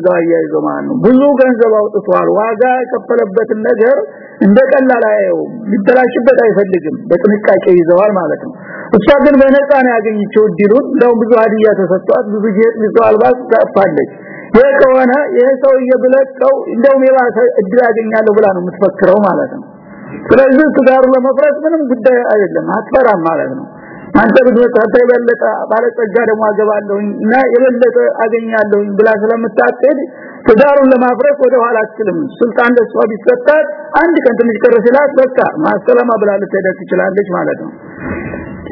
ማለት ነው። ብዙ ገንዘብ አውጥቷል። ዋጋ የከፈለበትን ነገር እንደ ቀላል አየውም ሊበላሽበት አይፈልግም። በጥንቃቄ ይዘዋል ማለት ነው። እሷ ግን በነፃ ነው ያገኘችው እድሉን። እንደውም ብዙ ሀዲያ ተሰጥቷት ብዙ ጌጥ ብዙ አልባስ ታፋለች ይሄ ከሆነ ይሄ ሰውዬ ብለቀው እንደውም የባሰ እድል ብላ ነው የምትፈክረው ማለት ነው። ስለዚህ ትዳሩ ለመፍረስ ምንም ጉዳይ አይደለም አትፈራም ማለት ነው። አንተ ብትወጣ የበለጠ ባለጸጋ ደግሞ አገባለሁኝ እና የበለጠ አገኛለሁኝ ብላ ስለምታቀድ ትዳሩን ለማፍረስ ወደ ኋላ አትልም። ስልጣን ለሷ ቢሰጣት አንድ ቀን ትንሽ ቀረ ሲላት በቃ ማሰለማ ብላ ልትሄድ ትችላለች ማለት ነው።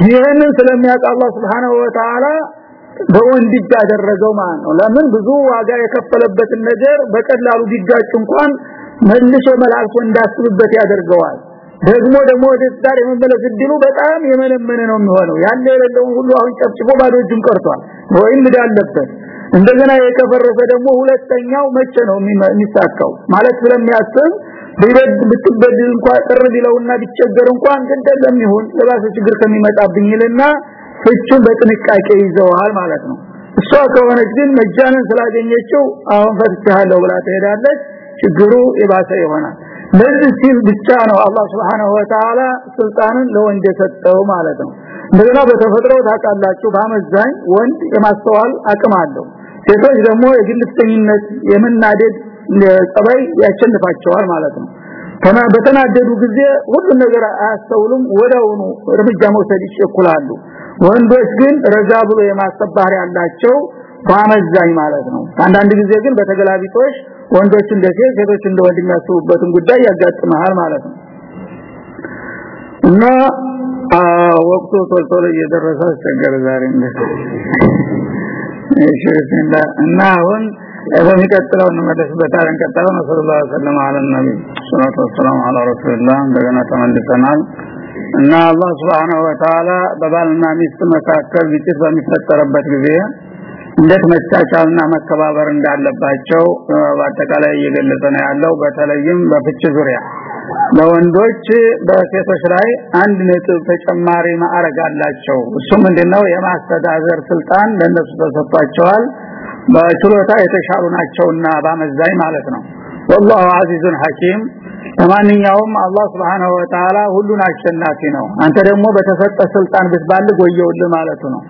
ይህንን ስለሚያውቅ አላህ Subhanahu Wa Ta'ala በወንድ እጅ ያደረገው ማለት ነው ለምን ብዙ ዋጋ የከፈለበትን ነገር በቀላሉ ቢጋጭ እንኳን መልሶ መላልሶ እንዳስብበት ያደርገዋል። ደግሞ ደግሞ ወደ ዳር የመመለስ እድሉ በጣም የመነመነ ነው የሚሆነው። ያለ የሌለውን ሁሉ አሁን ጨፍጭፎ ባዶ እጁን ቀርቷል። ወይም እንዳለበት እንደገና የከፈረሰ ደግሞ ሁለተኛው መቼ ነው የሚሳካው? ማለት ስለሚያስብ ቢበድ ብትበድል እንኳን ጥር ቢለውና ቢቸገር እንኳን እንደለም ይሁን ለባሰ ችግር ከሚመጣብኝልና ፍቹን በጥንቃቄ ይዘዋል ማለት ነው። እሷ ከሆነች ግን መጃነን ስላገኘችው አሁን ፈትቻለሁ ብላ ትሄዳለች። ችግሩ የባሰ ይሆናል። ለዚህ ሲል ብቻ ነው አላህ Subhanahu Wa Ta'ala ስልጣንን ለወንድ የሰጠው ማለት ነው። እንደገና በተፈጥሮ ታውቃላችሁ በአመዛኝ ወንድ የማስተዋል አቅም አለው። ሴቶች ደግሞ የግልፍተኝነት የመናደድ ጸባይ ያሸንፋቸዋል ማለት ነው። ተና በተናደዱ ጊዜ ሁሉ ነገር አያስተውሉም ወዳውኑ እርምጃ መውሰድ ይችላሉ ወንዶች ግን ረጋ ብሎ የማስተባር ያላቸው በአመዛኝ ማለት ነው። አንዳንድ ጊዜ ግን በተገላቢጦሽ ወንዶች እንደ ሴቶች እንደ የሚያስቡበትን ጉዳይ ያጋጥማል ማለት ነው። እና ወቅቱ ቶሎ እየደረሰ አስቸገረ ዛሬ እሺ እና አሁን በሚቀጥለው እንመለስበታለን ቀጥለው ነው ሰለላሁ ዐለይሂ ወሰለም አለ ነብይ ሰለላሁ ዐለይሂ ወሰለም አለ ረሱልላህ እንደገና ተመልሰናል እና አላህ Subhanahu Wa Ta'ala በባልና ሚስት መካከል ግጭት በሚፈጠርበት ጊዜ እንዴት መቻቻልና መከባበር እንዳለባቸው በአጠቃላይ እየገለጸ ነው ያለው በተለይም በፍች ዙሪያ ለወንዶች በሴቶች ላይ አንድ ነጥብ ተጨማሪ ማዕረግ አላቸው እሱ ምንድነው የማስተዳደር ስልጣን ለነሱ ተሰጥቷቸዋል በችሎታ የተሻሉ ናቸውና ባመዛኝ ማለት ነው والله عزيز حكيم ለማንኛውም አላህ Subhanahu Wa Ta'ala ሁሉን አሸናፊ ነው። አንተ ደግሞ በተሰጠ ስልጣን ብትባልግ ወየውልህ ማለቱ ነው።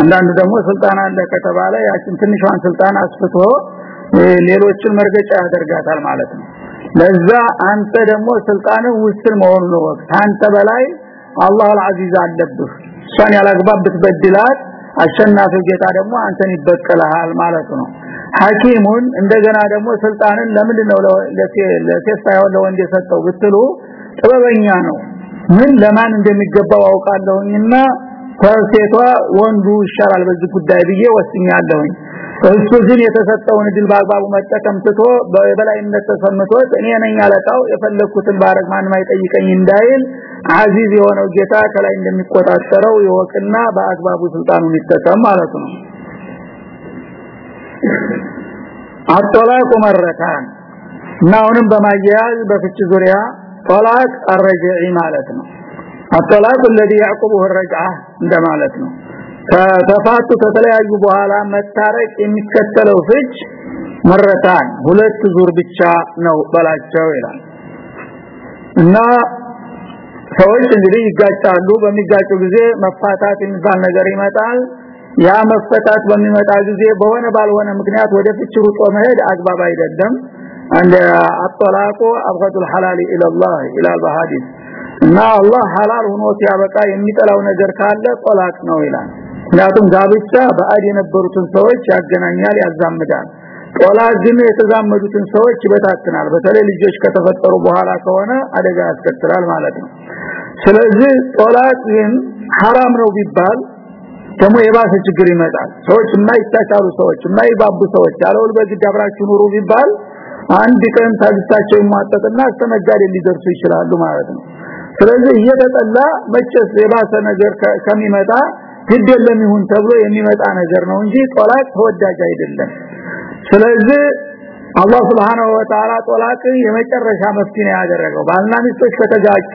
አንዳንዱ ደግሞ ስልጣን አለ ከተባለ ያችን ትንሿን ስልጣን አስፍቶ ሌሎችን መርገጫ ያደርጋታል ማለት ነው። ለዛ አንተ ደግሞ ስልጣን ውስን መሆኑ ነው። አንተ በላይ አላህ አልዓዚዝ አለብህ። እሷን ያላግባብ ብትበድላት አሸናፊው ጌታ ደግሞ አንተን ይበቀልሃል ማለት ነው ሐኪሙን እንደገና ደግሞ ስልጣንን ለምንድን ነው ለሴት ሳይሆን ለወንድ የሰጠው ብትሉ ጥበበኛ ነው። ምን ለማን እንደሚገባው አውቃለሁኝና ከሴቷ ወንዱ ይሻላል በዚህ ጉዳይ ብዬ ወስኛለሁኝ። እሱ ግን የተሰጠውን ድል በአግባቡ መጠቀም ትቶ በበላይነት ተሰምቶት እኔ ነኝ አለቃው የፈለኩትን ባረግ ማንም አይጠይቀኝ እንዳይል አዚዝ የሆነው ጌታ ከላይ እንደሚቆጣጠረው ይወቅና በአግባቡ ስልጣኑን ይጠቀም ማለት ነው አጠላቁ መረታን እና አሁንም በማያያዝ በፍች ዙሪያ ጦላቅ አረጃዒ ማለት ነው አጠላቁ الذي يعقبه الرجعه እንደማለት ነው ከተፋቱ ከተለያዩ በኋላ መታረቅ የሚከተለው ፍች መረታን ሁለት ዙር ብቻ ነው በላቸው ይላል እና ሰዎች እንግዲህ ይጋጫሉ በሚጋጩ ጊዜ መፋታት የሚባል ነገር ይመጣል ያ መፈታት በሚመጣ ጊዜ በሆነ ባልሆነ ምክንያት ወደ ፍች ሩጦ መሄድ አግባብ አይደለም። እንደ አጠላቁ አብገዱል ሐላል ኢላላህ ኢላል በሐዲስ። እና አላህ ሐላል ሆኖ ሲያበቃ የሚጠላው ነገር ካለ ጦላቅ ነው ይላል። ምክንያቱም ጋብቻ በአድ የነበሩትን ሰዎች ያገናኛል ያዛምዳል። ጦላቅ ግን የተዛመዱትን ሰዎች ይበታትናል። በተለይ ልጆች ከተፈጠሩ በኋላ ከሆነ አደጋ ያስከትላል ማለት ነው። ስለዚህ ጦላቅ ግን ሐራም ነው ቢባል ደግሞ የባሰ ችግር ይመጣል። ሰዎች የማይቻቻሉ ሰዎች የማይባቡ ሰዎች ያለውል በግድ አብራችሁ ኑሩ ቢባል አንድ ቀን ታግስታቸው ይሟጠጥና አስተነጋዴ ሊደርሱ ይችላሉ ማለት ነው። ስለዚህ እየተጠላ መቸስ የባሰ ነገር ከሚመጣ ግድ የለም ይሁን ተብሎ የሚመጣ ነገር ነው እንጂ ጦላቅ ተወዳጅ አይደለም። ስለዚህ አላህ Subhanahu Wa Ta'ala ጦላቅ የመጨረሻ መፍትሄ ያደረገው። ባልና ሚስቶች ከተጋጩ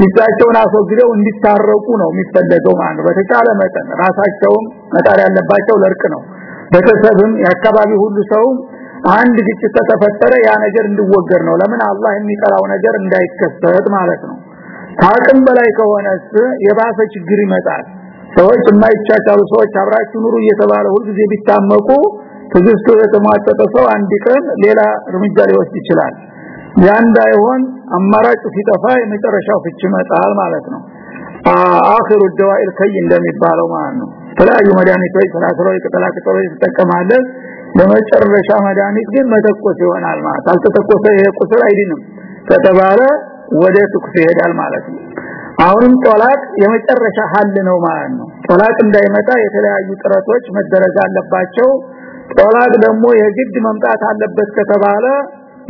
ፊታቸውን አስወግደው እንዲታረቁ ነው የሚፈለገው ማለት በተቻለ መጠን ራሳቸውም መጣር ያለባቸው ለርቅ ነው። ቤተሰብም የአካባቢ ሁሉ ሰው አንድ ግጭት ተፈጠረ ያ ነገር እንዲወገድ ነው። ለምን? አላህ የሚጠራው ነገር እንዳይከሰት ማለት ነው። ታቅም በላይ ከሆነስ የባሰ ችግር ይመጣል። ሰዎች የማይቻቻሉ ሰዎች አብራችሁ ኑሩ እየተባለ ሁልጊዜ ቢታመቁ ትግስቱ የተሟጠጠ ሰው አንድ ቀን ሌላ እርምጃ ሊወስድ ይችላል ያ እንዳይሆን አማራጭ ሲጠፋ የመጨረሻው ፍች ይመጣል ማለት ነው። አኺሩ ደዋኢል ከይ እንደሚባለው ማለት ነው። ተለያዩ መድኃኒቶች ተላስለው ቅጠላ ይጠቀማለን ለመጨረሻ መድኃኒት ግን መተኮስ ይሆናል ማለት አልተተኮሰ ይሄ ቁስል አይድንም ከተባለ ወደ ትኩስ ይሄዳል ማለት ነው። አሁንም ጦላቅ የመጨረሻ ሐል ነው ማለት ነው። ጦላቅ እንዳይመጣ የተለያዩ ጥረቶች መደረግ አለባቸው። ጦላቅ ደግሞ የግድ መምጣት አለበት ከተባለ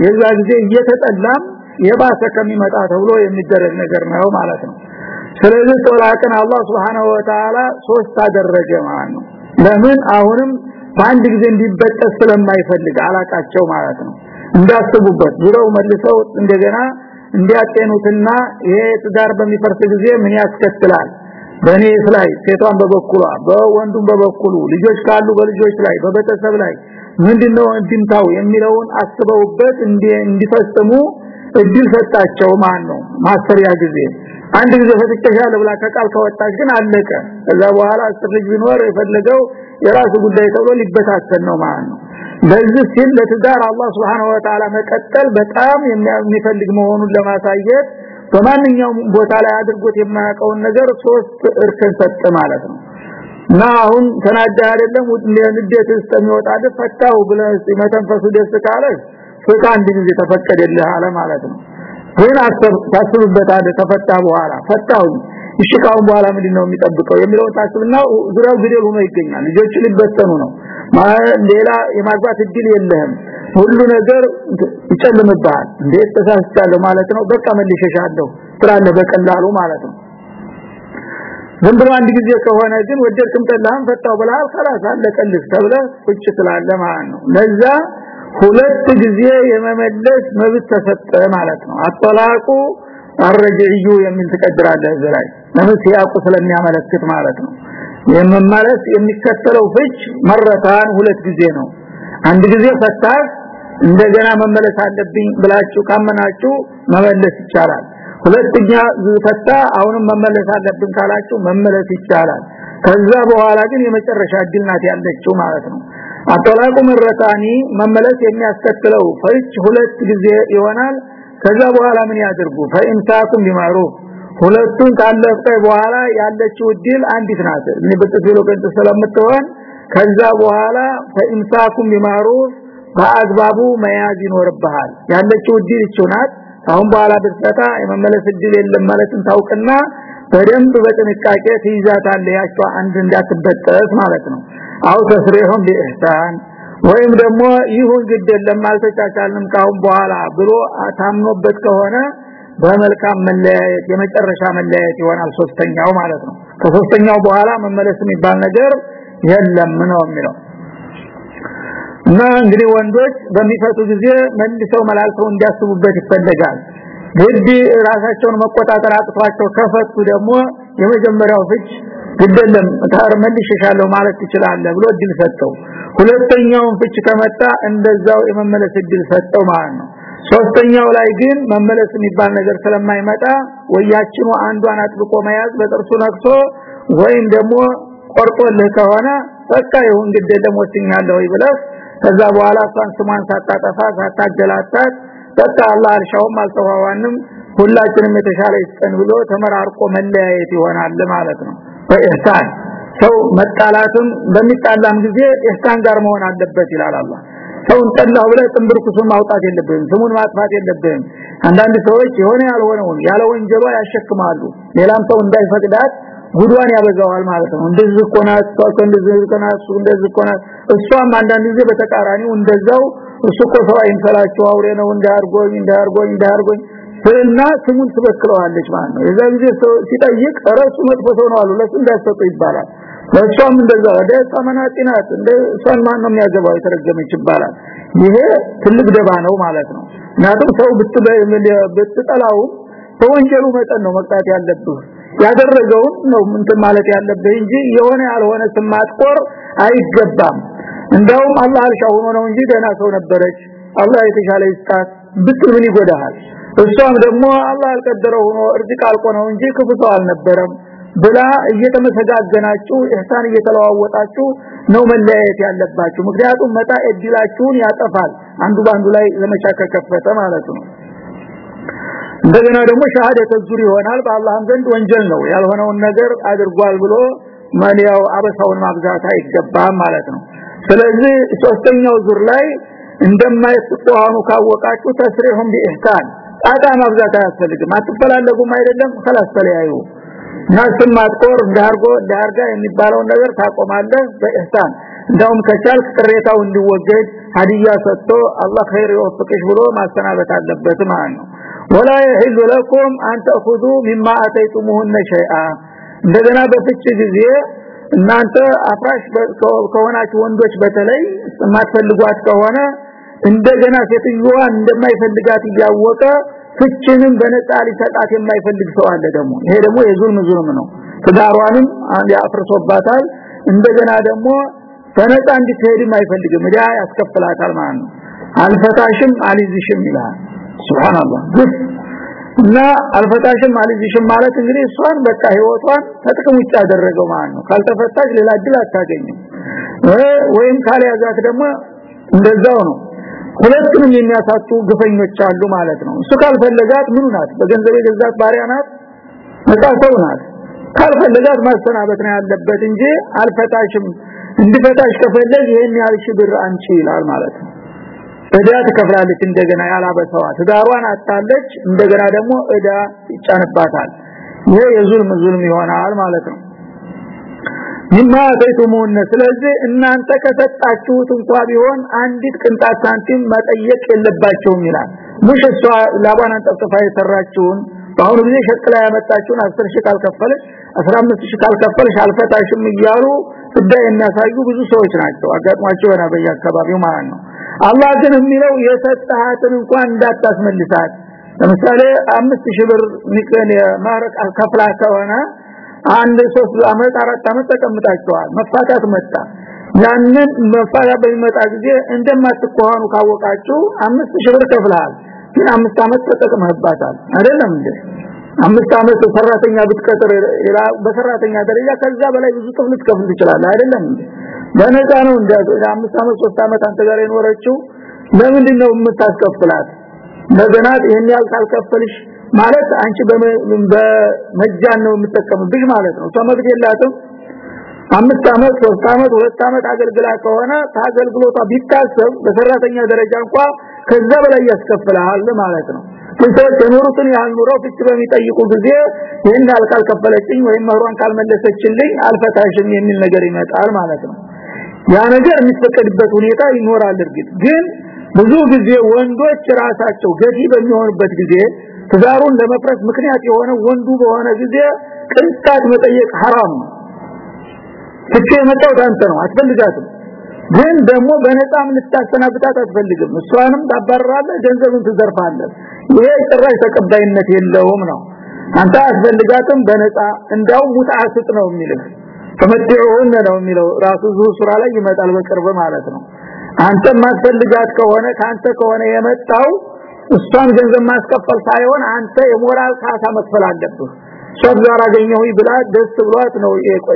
የዛ ጊዜ እየተጠላም የባሰ ከሚመጣ ተብሎ የሚደረግ ነገር ነው ማለት ነው። ስለዚህ ጦላቅን አላህ Subhanahu Wa Ta'ala ሶስት አደረገ ማለት ነው። ለምን? አሁንም በአንድ ጊዜ እንዲበጠስ ስለማይፈልግ አላቃቸው ማለት ነው። እንዳስቡበት ብለው መልሰው እንደገና እንዲያጤኑትና ይሄ ትዳር በሚፈርስ ጊዜ ምን ያስከትላል? በኔ ላይ ሴቷን በበኩሏ በወንዱም በበኩሉ ልጆች ካሉ በልጆች ላይ በቤተሰብ ላይ ምንድነው እንድምታው የሚለውን አስበውበት እንዲፈጽሙ እድል ሰጣቸው ማን ነው ማሰሪያ ጊዜ። አንድ ጊዜ ፈትጨሻለ ብላ ከቃል ከወጣች ግን አለቀ። ከዛ በኋላ አስር ልጅ ቢኖር የፈለገው የራሱ ጉዳይ ተብሎ ሊበታተን ነው ማለት ነው ለዚህ ሲል ለትዳር አላህ Subhanahu Wa መቀጠል በጣም የሚፈልግ መሆኑን ለማሳየት በማንኛውም ቦታ ላይ አድርጎት የማያውቀውን ነገር ሶስት እርከን ሰጠ ማለት ነው እና አሁን ተናዳ አይደለም ንዴት እስከሚወጣ ፈታው ብለህ መተንፈሱ ደስ ካለ ፍታ አንድ ጊዜ ተፈቀደልህ አለ ማለት ነው። ግን ታስብበት አለ ተፈታ በኋላ ፈታው ካሁን በኋላ ምንድነው የሚጠብቀው የሚለውን ታስብና ዙሪያው ግዴል ሆኖ ይገኛል። ልጆች ሊበተኑ ነው። ሌላ የማግባት እድል የለህም። ሁሉ ነገር ይጨልምብሃል። እንዴት ተሳስቻለሁ ማለት ነው። በቃ መልሸሻለሁ ትራለ በቀላሉ ማለት ነው ዝም ብሎ አንድ ጊዜ ከሆነ ግን ወደድክም ጠላህም ፈታው ብለሃል خلاص አለቀልህ ተብለህ ቁጭ ትላለህ ማለት ነው ለዛ ሁለት ጊዜ የመመለስ መብት ተሰጠ ማለት ነው አጠላቁ አረጅዩ የሚል ተቀድራለህ ዘላይ ለምን ሲያቁ ስለሚያመለክት ማለት ነው የመመለስ የሚከተለው ፍች መረታን ሁለት ጊዜ ነው አንድ ጊዜ ፈታህ እንደገና መመለስ አለብኝ ብላችሁ ካመናችሁ መመለስ ይቻላል ሁለተኛ ፈታ አሁንም መመለስ አለብን ካላችሁ መመለስ ይቻላል። ከዛ በኋላ ግን የመጨረሻ እድል ናት ያለችው ማለት ነው። አጠላቁ መረታኒ መመለስ የሚያስከትለው ፍች ሁለት ጊዜ ይሆናል። ከዛ በኋላ ምን ያድርጉ? ፈኢምሳኩም ቢማሩፍ። ሁለቱን ካለፈ በኋላ ያለችው እድል አንዲት ናት። በተፈሎ ከንተ ስለምትሆን ከዛ በኋላ ፈኢምሳኩም ቢማሩፍ በአግባቡ መያዝ ይኖርብሃል። ያለችው እድል ይችላል አሁን በኋላ ብትፈታ የመመለስ እድል የለም ማለትን ታውቅና በደንብ በጥንቃቄ ትይዛታለህ ያቸው አንድ እንዳትበጠስ ማለት ነው። አው ተስሪሁን ቢኢህሳን ወይም ደግሞ ይሁን ግድ የለም አልተቻቻልንም ካሁን በኋላ ብሎ ታምኖበት ከሆነ በመልካም መለያየት የመጨረሻ መለያየት ይሆናል ሶስተኛው ማለት ነው። ከሶስተኛው በኋላ መመለስ የሚባል ነገር የለም ነው የሚለው እና እንግዲህ ወንዶች በሚፈቱ ጊዜ መልሰው መላልሰው እንዲያስቡበት ይፈልጋል ግድ ራሳቸውን መቆጣጠር አጥቷቸው ከፈቱ ደግሞ የመጀመሪያው ፍች ግደለም ታር መልሽሻለሁ ማለት ይችላል ብሎ እድል ሰጠው። ሁለተኛውን ፍች ከመጣ እንደዛው የመመለስ እድል ሰጠው ማለት ነው። ሶስተኛው ላይ ግን መመለስ የሚባል ነገር ስለማይመጣ ወያችኑ አንዷን አጥብቆ መያዝ በጥርሱ ነክሶ ወይም ደግሞ ቆርጦልህ ከሆነ በቃ ይሁን ግደለም ወስኛለሁ ይብለህ ከዛ በኋላ እሷን ስሟን ሳታጠፋ ሳታገላታት በቃ አላህ አልሻውም አልተዋዋንም ሁላችንም የተሻለ ይስጠን ብሎ ተመራርቆ መለያየት ይሆናል ማለት ነው። በኢህሳን ሰው መጣላትም በሚጣላም ጊዜ ኢህሳን ጋር መሆን አለበት ይላል አላህ። ሰውን ጠላው ብለ ጥንብርኩሱን ማውጣት የለብህም ስሙን ማጥፋት የለብህም። አንዳንድ ሰዎች የሆነ ያልሆነውን ያለ ወንጀሏ ያሸክማሉ ሌላም ሰው እንዳይፈቅዳት ጉዷን ያበዛዋል ማለት ነው። እንደዚህ ቆና ተሰው እንደዚህ ቆና እሱ እንደዚህ ቆና እሷም አንዳንድ ጊዜ በተቃራኒው እንደዛው እሱ እኮ ሰው አይንሰላቸው አውሬ ነው እንዳርጎኝ እንዳርጎኝ እንዳርጎኝ ስለና ስሙን ትበክለዋለች ማለት ነው። የዛ ጊዜ ሲጠይቅ ረሱ መጥፎ ሰው ነው አሉ ለሱ እንዳሰጡ ይባላል። ለሷም እንደዛ ወደ ተመናጢናት እንደ እሷን ማን ነው የሚያገባው? የተረገመች ይባላል። ይሄ ትልቅ ደባ ነው ማለት ነው። ምክንያቱም ሰው ብትጠላው በወንጀሉ መጠን ነው መቅጣት ያለብህ ያደረገውን ነው እንትን ማለት ያለብህ እንጂ የሆነ ያልሆነ ስማጥቆር አይገባም። እንደውም አላህ አልሻ ሆኖ ነው እንጂ ደህና ሰው ነበረች። አላህ የተሻለ ይስጣት ብትል ምን ይጎዳሃል? እሷም ደግሞ አላህ አልቀደረው ሆኖ እርዝቅ አልቆ ነው እንጂ ክፉ አልነበረም ብላ እየተመሰጋገናችሁ ኢህሳን እየተለዋወጣችሁ ነው መለያየት ያለባችሁ። ምክንያቱም መጣ እድላችሁን ያጠፋል። አንዱ ባንዱ ላይ ዘመቻ ከከፈተ ማለት ነው እንደገና ደግሞ ሻሃደተ ዙር ይሆናል በአላህም ዘንድ ወንጀል ነው ያልሆነውን ነገር አድርጓል ብሎ ማንያው አበሳውን ማብዛት አይገባም ማለት ነው ስለዚህ ሶስተኛው ዙር ላይ እንደማይተዋኑ ካወቃችሁ ተስሪሁም ቢኢህሳን ጣጣ ማብዛት አያስፈልግም አትፈላለጉም አይደለም خلاص ተለያዩ ናስም ማጥቆር ዳርጎ ዳርጋ የሚባለው ነገር ታቆማለህ በኢህሳን እንደውም ከቻልክ ቅሬታው እንዲወገድ ሀዲያ ሰጥቶ አላህ ኸይር ይወፍቅሽ ብሎ ማስተናበት አለበት ማለት ነው ولا يحل لكم ان تاخذوا مما اتيتموهن شيئا እንደገና በፍች ጊዜ እናንተ አፍራሽ ከሆናችሁ ወንዶች በተለይ የማትፈልጓት ከሆነ እንደገና ሴትዮዋ እንደማይፈልጋት እያወቀ ፍችንም በነፃ ሊሰጣት የማይፈልግ ሰው አለ ደግሞ ይሄ ደግሞ የዙልም ዙልም ነው ትዳሯንም ያፍርሶባታል እንደገና ደግሞ በነፃ እንድትሄድም አይፈልግም እዳ ያስከፍላታል ማለት ነው አልፈታሽም አልይዝሽም ይላል ሱብሃንአላህ ግፍ እና አልፈታሽም አልይዝሽም ማለት እንግዲህ እሷን በቃ ህይወቷን ተጥቅም ውጭ ያደረገው ማለት ነው። ካልተፈታሽ ሌላ እድል አታገኝም። ወይም ካልያዛት ደግሞ እንደዛው ነው። ሁለቱንም የሚያሳጡ ግፈኞች አሉ ማለት ነው። እሱ ካልፈለጋት ምኑ ናት? በገንዘብ የገዛት ባሪያ ናት? ነፃ ሰው ናት። ካልፈለጋት ማስተናበት ነው ያለበት እንጂ አልፈታሽም። እንድፈታሽ ከፈለግ ይሄን ያህል ብር አንቺ ይላል ማለት ነው እዳ ትከፍላለች እንደገና ያላበሰዋ ትዳሯን አጣለች እንደገና ደግሞ እዳ ይጫንባታል። ይሄ የዙልም ዙልም ይሆናል ማለት ነው። ሚማ አተይቱሙን። ስለዚህ እናንተ ከሰጣችሁት እንኳን ቢሆን አንዲት ቅንጣት ሳንቲም መጠየቅ የለባቸውም ይላል። ሙሽ እሷ ላባን አንጠፍጥፋ የሰራችውን በአሁኑ ጊዜ ሸቅላ ያመጣችውን 10 ሺህ ካልከፈለች 15 ሺህ ካልከፈለች አልፈታሽም እያሉ ጉዳይ የሚያሳዩ ብዙ ሰዎች ናቸው። አጋጥሟቸው የሆነ በየአካባቢው ማለት ነው አላህ ግን የሚለው የሰጣሃትን እንኳን እንዳታስመልሳት። ለምሳሌ 5000 ብር ንቀን ማረቅ ከፍላ ከሆነ አንድ ሶስት አመት አራት አመት ተቀምጣቸዋል መፋታት መጣ። ያንን መፋታት በሚመጣ ጊዜ እንደማትቆሃኑ ካወቃችሁ 5000 ብር ከፍለሃል። ግን አምስት አመት ተጠቅመህባታል። አይደለም እንዴ? አምስት አመት ሰራተኛ ብትቀጥር በሰራተኛ ደረጃ ከዛ በላይ ብዙ ጥፍ ልትከፍል ትችላለህ። አይደለም በነፃ ነው እንደ አምስት አመት ሶስት አመት አንተ ጋር የኖረችው? ለምንድን ነው የምታስከፍላት? ለገናት ይሄን ያህል ማለት አንቺ በመጃን ነው የምትጠቀምብሽ ማለት ነው። ተመብት የላትም? አምስት አመት ሶስት አመት ሁለት አመት አገልግላ ከሆነ ታገልግሎቷ ቢታሰብ በሰራተኛ ደረጃ እንኳን ከዛ በላይ ያስከፍላል ማለት ነው። ሰዎች የኖሩትን ያህል ኑሮ ፍች በሚጠይቁ ጊዜ ይህን ካልከፈለችኝ ወይም መህሯን ካልመለሰችልኝ አልፈታሽም የሚል ነገር ይመጣል ማለት ነው ያ ነገር የሚፈቀድበት ሁኔታ ይኖራል እርግጥ ግን ብዙ ጊዜ ወንዶች ራሳቸው ገፊ በሚሆኑበት ጊዜ ትዳሩን ለመፍረስ ምክንያት የሆነ ወንዱ በሆነ ጊዜ ቅንጣት መጠየቅ حرام ነው ፍቺ የመጣው አንተ ነው አትፈልጋትም ግን ደግሞ በነፃም ልታሰናብታት አትፈልግም እሷንም ታባረራለህ ገንዘብን ትዘርፋለህ ይሄ ጭራሽ ተቀባይነት የለውም ነው አንተ አትፈልጋትም በነፃ እንዳው ሙታስጥ ነው የሚልህ ተመጥዑን ነው የሚለው ራሱ ዙ ሱራ ላይ ይመጣል በቅርብ ማለት ነው። አንተ ማትፈልጋት ከሆነ ካንተ ከሆነ የመጣው እሷን ገንዘብ ማስከፈል ሳይሆን አንተ የሞራል ካሳ መክፈል አለብህ። ሸጋር አገኘው ብላ ደስ ብሏት ነው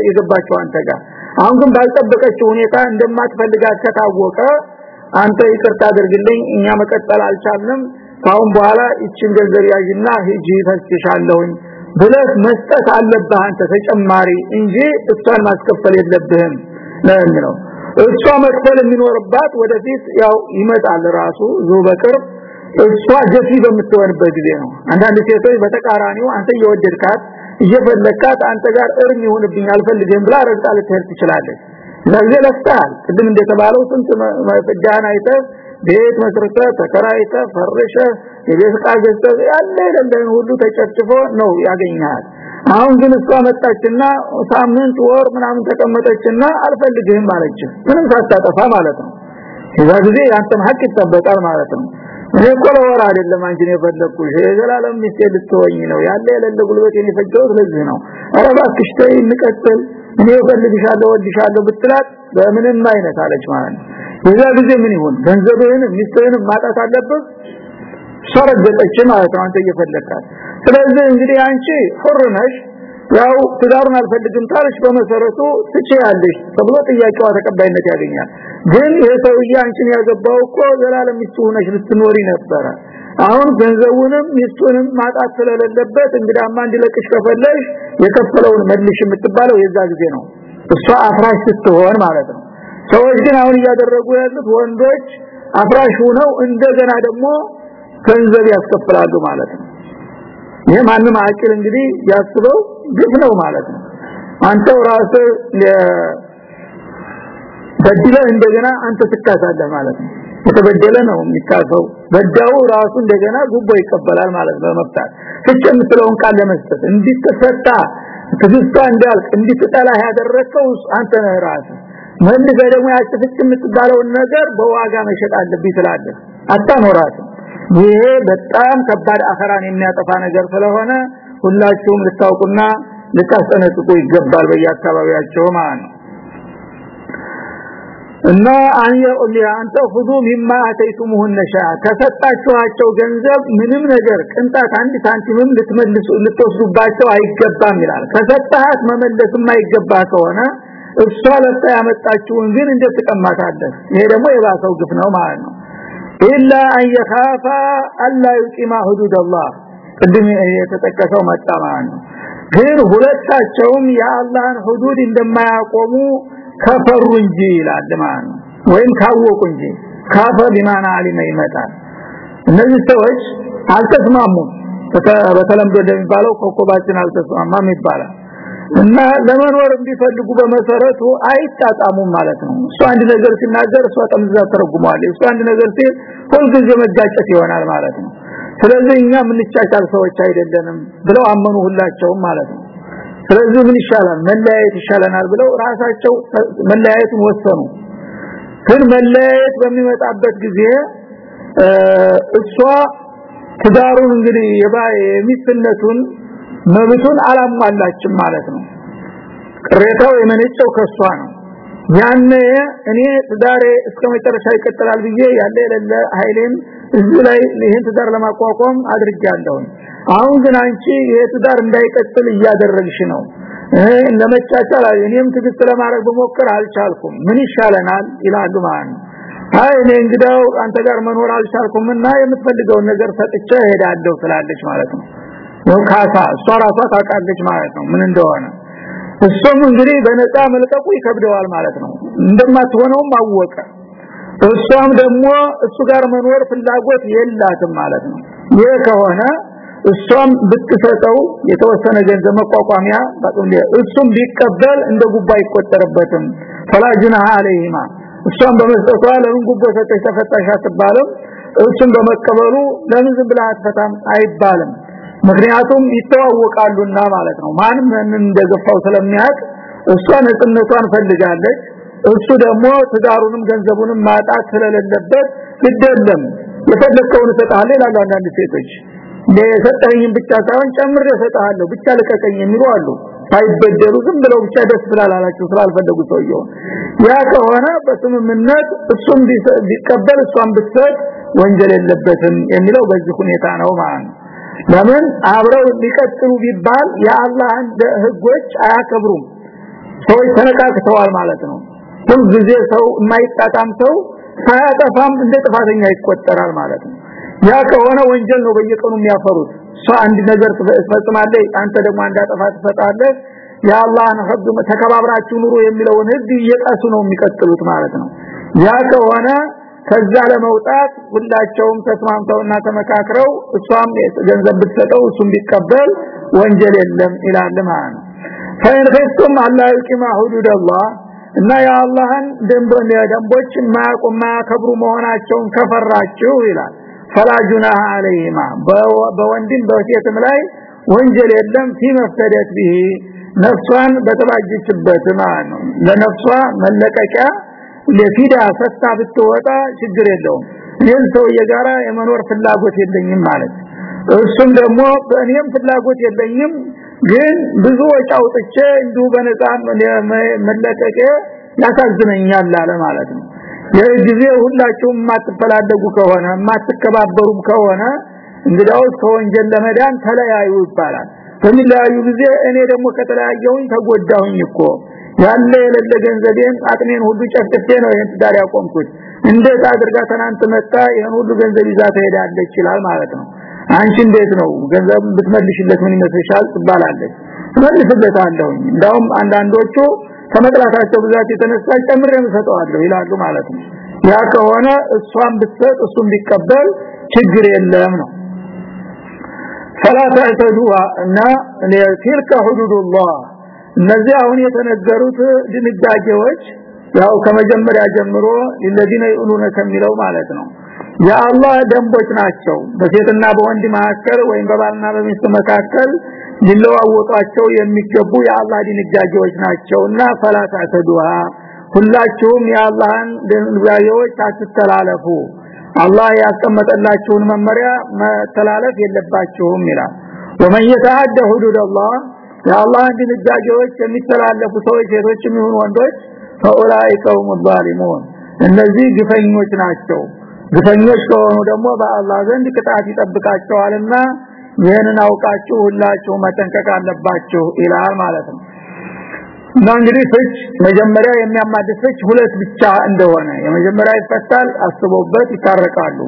የገባቸው አንተ ጋር። አሁን ግን ባልጠበቀችው ሁኔታ እንደማትፈልጋት ከታወቀ አንተ ይቅርታ አድርግልኝ እኛ መቀጠል አልቻልንም። ካሁን በኋላ እቺን ገንዘብ ያዥና ሂጂ ፈስሽሻለሁኝ ብለህ መስጠት አለብህ አንተ ተጨማሪ እንጂ እሷን ማስከፈል የለብህም ነው እሷ መክፈል የሚኖርባት ወደፊት ያው ይመጣል ራሱ ዙ በቅርብ። እሷ ገፊ በምትሆንበት ጊዜ ነው። አንዳንድ ሴቶች በተቃራኒው አንተ እየወደድካት እየፈለካት አንተ ጋር እርም ይሁንብኝ አልፈልግም ብላ ረግጣ ልትሄድ ትችላለች። ለዚህ ለፍታል ቅድም እንደተባለው ስንት መፈጃን አይተ ቤት መስርተ ተከራይተ ፈርሸ የቤት ዕቃ ገዝተህ ያለ ለንደን ሁሉ ተጨፍጭፎ ነው ያገኛል አሁን ግን እሷ መጣችና ሳምንት ወር ምናምን ተቀመጠችና አልፈልግህም አለች ምንም ሳታጠፋ ማለት ነው። የዛ ጊዜ ያንተም ሀቅ ይጠበቃል ማለት ነው። እኔ እኮ ለወር አይደለም አንቺን የፈለኩሽ የዘላለም ሚስቴ ልትወኝ ነው። ያለ የሌለ ጉልበት የሚፈጀው ስለዚህ ነው። ኧረ እባክሽ ተይ እንቀጥል። እኔ እፈልግሻለሁ ወድሻለሁ ብትላት በምንም አይነት አለች ማለት ነው። የዛ ጊዜ ምን ይሁን? ገንዘብህን ሚስትህን ማጣት አለብህ ሸረገጠች ማለት ነው አንተ እየፈለካት ስለዚህ እንግዲህ አንቺ ሁር ያው ትዳሩን አልፈልግም ታለሽ በመሰረቱ ትችያለሽ ተብሎ ጥያቄዋ ተቀባይነት ያገኛል። ግን የሰውዬ አንቺን ያገባው እኮ ዘላለም ሚስቱ ሆነሽ ልትኖሪ ነበረ። አሁን ገንዘቡንም ሚስቱንም ማጣት ስለሌለበት እንግዳማ እንዲለቅሽ ከፈለሽ የከፈለውን መልሽ የምትባለው የዛ ጊዜ ነው። እሷ አፍራሽ ስትሆን ማለት ነው። ሰዎች ግን አሁን እያደረጉ ያሉት ወንዶች አፍራሽ ሆነው እንደገና ደግሞ ገንዘብ ያስከፍላሉ ማለት ነው። ይሄ ማንም አቂል እንግዲህ ያስበው ግፍ ነው ማለት ነው። አንተው ራስህ በድለ እንደገና አንተ ትካሳለህ ማለት ነው። የተበደለ ነው የሚካሰው። በዳው ራሱ እንደገና ጉቦ ይቀበላል ማለት ነው መፍታት ፍጭ የምትለውን ቃል ለመስጠት እንዲተሰጣ ትግስቷ እንዳልክ እንዲትጠላ ያደረከው አንተ ነህ ራስህ። መልሰ ደግሞ ያቺ ፍጭ የምትባለውን ነገር በዋጋ መሸጥ አለብኝ ትላለህ። አታኖራት ይሄ በጣም ከባድ አኸራን የሚያጠፋ ነገር ስለሆነ ሁላችሁም ልታውቁና ልታስጠነቅቁ ይገባል በየአካባቢያቸው ማለት ነው። እና አንተ ሁዱ ሚማ አተይቱሙሁን ሻ ከሰጣችኋቸው ገንዘብ ምንም ነገር ቅንጣት አንድ ሳንቲምም ልትመልሱ ልትወስዱባቸው አይገባም ይላል። ከሰጣት መመለስ የማይገባ ከሆነ እሷ ለታ ያመጣችውን ግን እንዴት ትቀማታለህ ይሄ ደግሞ የባሰው ግፍ ነው ማለት ነው ኢላ አን የኻፋ አላ ዩቂማ ሁዱድ አላህ ቅድም የተጠቀሰው መጣ ማለት ነው። ግን ሁለታቸውም የአላህን ሁዱድ እንደማያቆሙ ከፈሩ እንጂ ይላል ወይም ካወቁ እንጂ ካፈ ቢማና አሊመ ይመጣል። እነዚህ ሰዎች አልተስማሙም። በተለምዶ እንደሚባለው ኮኮባችን አልተስማማም ይባላል እና ለመኖር እንዲፈልጉ በመሰረቱ አይጣጣሙም ማለት ነው። እሱ አንድ ነገር ሲናገር እሷ ጠምዝዛ ተረጉመዋለች እሱ አንድ ነገር ሲል ሁልጊዜ መጋጨት ይሆናል ማለት ነው። ስለዚህ እኛ ምንቻቻል ሰዎች አይደለንም ብለው አመኑ ሁላቸውም ማለት ነው። ስለዚህ ምን ይሻላል? መለያየት ይሻለናል ብለው ራሳቸው መለያየቱን ወሰኑ። ግን መለያየት በሚመጣበት ጊዜ እሷ ትዳሩን እንግዲህ የሚስትነቱን መብቱን አላሟላችም ማለት ነው። ቅሬታው የመነጨው ከሷ ነው። ያኔ እኔ ትዳሬ እስከ መጨረሻ ይቀጥላል ብዬ ያለ የሌለ ኃይሌን እዚህ ላይ ይሄን ትዳር ለማቋቋም አድርጋለሁ አሁን ግን አንቺ ይሄ ትዳር እንዳይቀጥል እያደረግሽ ነው። ለመቻቻል እኔም ትግስት ለማድረግ በሞከር አልቻልኩም። ምን ይሻለናል? ይላሉ ነው አይ እኔ እንግዳው አንተ ጋር መኖር አልቻልኩምና የምትፈልገውን ነገር ሰጥቼ ሄዳለሁ ትላለች ማለት ነው ነው። ካሳ እሷ ራሷ ታውቃለች ማለት ነው ምን እንደሆነ። እሱም እንግዲህ በነፃ መልቀቁ ይከብደዋል ማለት ነው። እንደማትሆነውም አወቀ። እሷም ደግሞ እሱ ጋር መኖር ፍላጎት የላትም ማለት ነው። ይሄ ከሆነ እሷም ብትሰጠው የተወሰነ ገንዘብ መቋቋሚያ እሱም ቢቀበል እንደ ጉባ አይቆጠርበትም። ፈላጅና አለይማ እሷም በመስጠቷ ለምን ጉቦ ሰጠሽ ተፈታሽ አትባልም? እሱም በመቀበሉ ለምን ዝም ብለህ አትፈታም? አይባልም ምክንያቱም ይተዋወቃሉና ማለት ነው። ማንም እንደገፋው ስለሚያውቅ እሷ ነጥነቷን ፈልጋለች። እሱ ደግሞ ትዳሩንም ገንዘቡንም ማጣት ስለሌለበት ግደለም የፈለከውን እሰጥሃለሁ ይላሉ አንዳንድ ሴቶች። ለሰጠኝን ብቻ ሳይሆን ጨምሬ እሰጥሃለሁ ብቻ ልቀቀኝ የሚሉ አሉ። ሳይበደሉ ዝም ብለው ብቻ ደስ ስላላላቸው ስላልፈለጉ ሰውየው። ያ ከሆነ በስምምነት እሱም ቢቀበል እሷም ብትሰጥ ወንጀል የለበትም የሚለው በዚህ ሁኔታ ነው ማለት ነው ለምን? አብረው ሊቀጥሉ ቢባል የአላህን ህጎች አያከብሩም። ሰዎች ተነቃቅተዋል ማለት ነው። ሁሉ ጊዜ ሰው የማይጣጣም ሰው ሳያጠፋም እንደ ጥፋተኛ ይቆጠራል ማለት ነው። ያ ከሆነ ወንጀል ነው በየቀኑ የሚያፈሩት። እሷ አንድ ነገር ትፈጽማለች አንተ ደግሞ አንድ አጠፋ ትፈጣለህ የአላህን ህግ ተከባብራችሁ ኑሩ የሚለውን ህግ እየጣሱ ነው የሚቀጥሉት ማለት ነው። ያ ከሆነ ከዛ ለመውጣት ሁላቸውም ተስማምተውና ተመካክረው እሷም ገንዘብ ብትሰጠው እሱም ቢቀበል ወንጀል የለም ይላል ማለት ነው። ፈይን ፈስቱም አላህ ይቂማ ሁዱድ አላህ እና የአላህን ደንቦች ማያቆም ማያከብሩ መሆናቸውን ከፈራችሁ ይላል። ፈላጁና አለይማ በወንድም በሴትም ላይ ወንጀል የለም ሲመፍተደት ቢሂ ነፍሷን በተባጀችበት ማለት ነው። ለነፍሷ መለቀቂያ ለፊዳ ሰስታ ብትወጣ ችግር የለውም። እኔም ሰውዬ ጋራ የመኖር ፍላጎት የለኝም ማለት። እሱም ደግሞ በእኔም ፍላጎት የለኝም ግን ብዙ ወጪ አውጥቼ እንዲሁ በነፃ መለቀቄ ያሳዝነኛል አለ ማለት ነው። የጊዜ ሁላችሁም የማትፈላለጉ ከሆነ የማትከባበሩም ከሆነ እንግዲያውስ ከወንጀል ለመዳን ተለያዩ ይባላል። በሚለያዩ ጊዜ እኔ ደግሞ ከተለያየሁኝ ተጎዳሁኝ እኮ ያለ የሌለ ገንዘቤን አጥሜን ሁሉ ጨፍጥፌ ነው ይሄን ትዳር ያቆምኩት እንዴት አድርጋ ትናንት መጣ ይሄን ሁሉ ገንዘብ ይዛ ትሄዳለች ይችላል ማለት ነው አንቺ እንዴት ነው ገንዘብ ብትመልሽለት ምን ይመስልሻል ትባላለች መልስበታለሁ እንዳውም አንዳንዶቹ ከመጥላታቸው ብዛት የተነሳ ጨምሬም ሰጠዋለሁ ይላሉ ማለት ነው ያ ከሆነ እሷን ብትሰጥ እሱም ቢቀበል ችግር የለም ነው فلا تعتدوا እና تلك حدود الله እነዚህ አሁን የተነገሩት ድንጋጌዎች ያው ከመጀመሪያ ጀምሮ ለዲነ ይኡሉነ ከሚለው ማለት ነው። የአላህ ደንቦች ናቸው። በሴትና በወንድ መካከል ወይም በባልና በሚስት መካከል ሊለዋወጧቸው የሚገቡ የአላህ ድንጋጌዎች ናቸውና ፈላታ ተዱሃ ሁላችሁም የአላህን ድንጋጌዎች አትተላለፉ። አላህ ያስቀመጠላችሁን መመሪያ መተላለፍ የለባችሁም ይላል። የተዓደ ሁዱድ አላህ የአላህን ድንጋጌዎች የሚተላለፉ ሰዎች ሴቶችም ይሁን ወንዶች ፈኡላኢከ ሁም ዛሊሙን። እነዚህ ግፈኞች ናቸው። ግፈኞች ከሆኑ ደግሞ በአላህ ዘንድ ቅጣት ይጠብቃቸዋልና ይህንን አውቃችሁ ሁላችሁ መጠንቀቅ አለባችሁ ይላል ማለት ነው። እና እንግዲህ ፍች መጀመሪያ የሚያማድስ ፍች ሁለት ብቻ እንደሆነ የመጀመሪያ ይፈታል አስበውበት ይታረቃሉ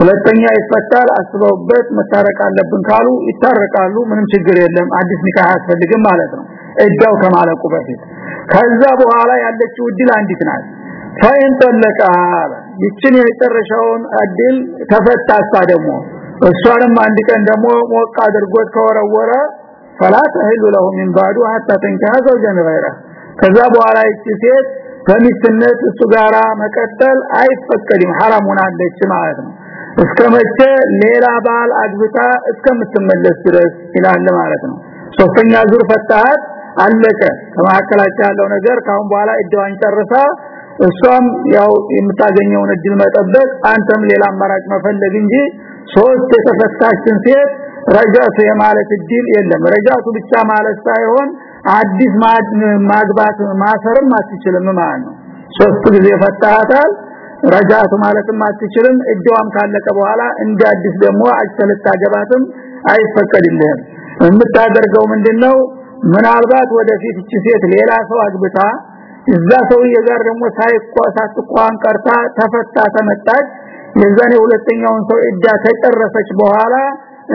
ሁለተኛ ይፈታል አስበውበት መታረቅ አለብን ካሉ ይታረቃሉ ምንም ችግር የለም አዲስ ኒካህ አያስፈልግም ማለት ነው እጃው ከማለቁ በፊት ከዛ በኋላ ያለችው እድል አንዲት ናት ፈይን ጠለቃ ይችን የመጨረሻውን እድል ተፈታሳ ደግሞ እሷንም አንድ ቀን ደግሞ ሞቅ አድርጎት ከወረወረ فلا تحل له من بعد حتى تنكح زوجا غيره ከዛ በኋላ እቺ ሴት በሚስትነት እሱ ጋራ መቀጠል አይፈቀድም حرام ሆናለች ማለት ነው እስከመቼ ሌላ ባል አግብታ እስከምትመለስ ድረስ ይላል ማለት ነው። ሶስተኛ ዙር ፈታሃት አለቀ። ከማከላቸው ያለው ነገር ካሁን በኋላ እድዋን ጨርሳ እሷም ያው የምታገኘውን እድል መጠበቅ አንተም ሌላ አማራጭ መፈለግ እንጂ ሶስት የተፈታችን ሴት ረጃቱ የማለት እድል የለም። ረጃቱ ብቻ ማለት ሳይሆን አዲስ ማግባት ማሰርም አትችልም ማለት ነው። ሶስት ጊዜ ፈታታል ረጃቱ ማለትም አትችልም። እድዋም ካለቀ በኋላ እንደ አዲስ ደግሞ አጭተልታገባትም አይፈቀድልህም። የምታደርገው ምንድነው? ምናልባት ወደፊት እቺ ሴት ሌላ ሰው አግብታ እዛ ሰውዬ ጋር ደግሞ ሳይቋሳት ቋን ቀርታ ተፈታ ተመጣች። የዛኔ ሁለተኛውን ሰው እዳ ከጨረሰች በኋላ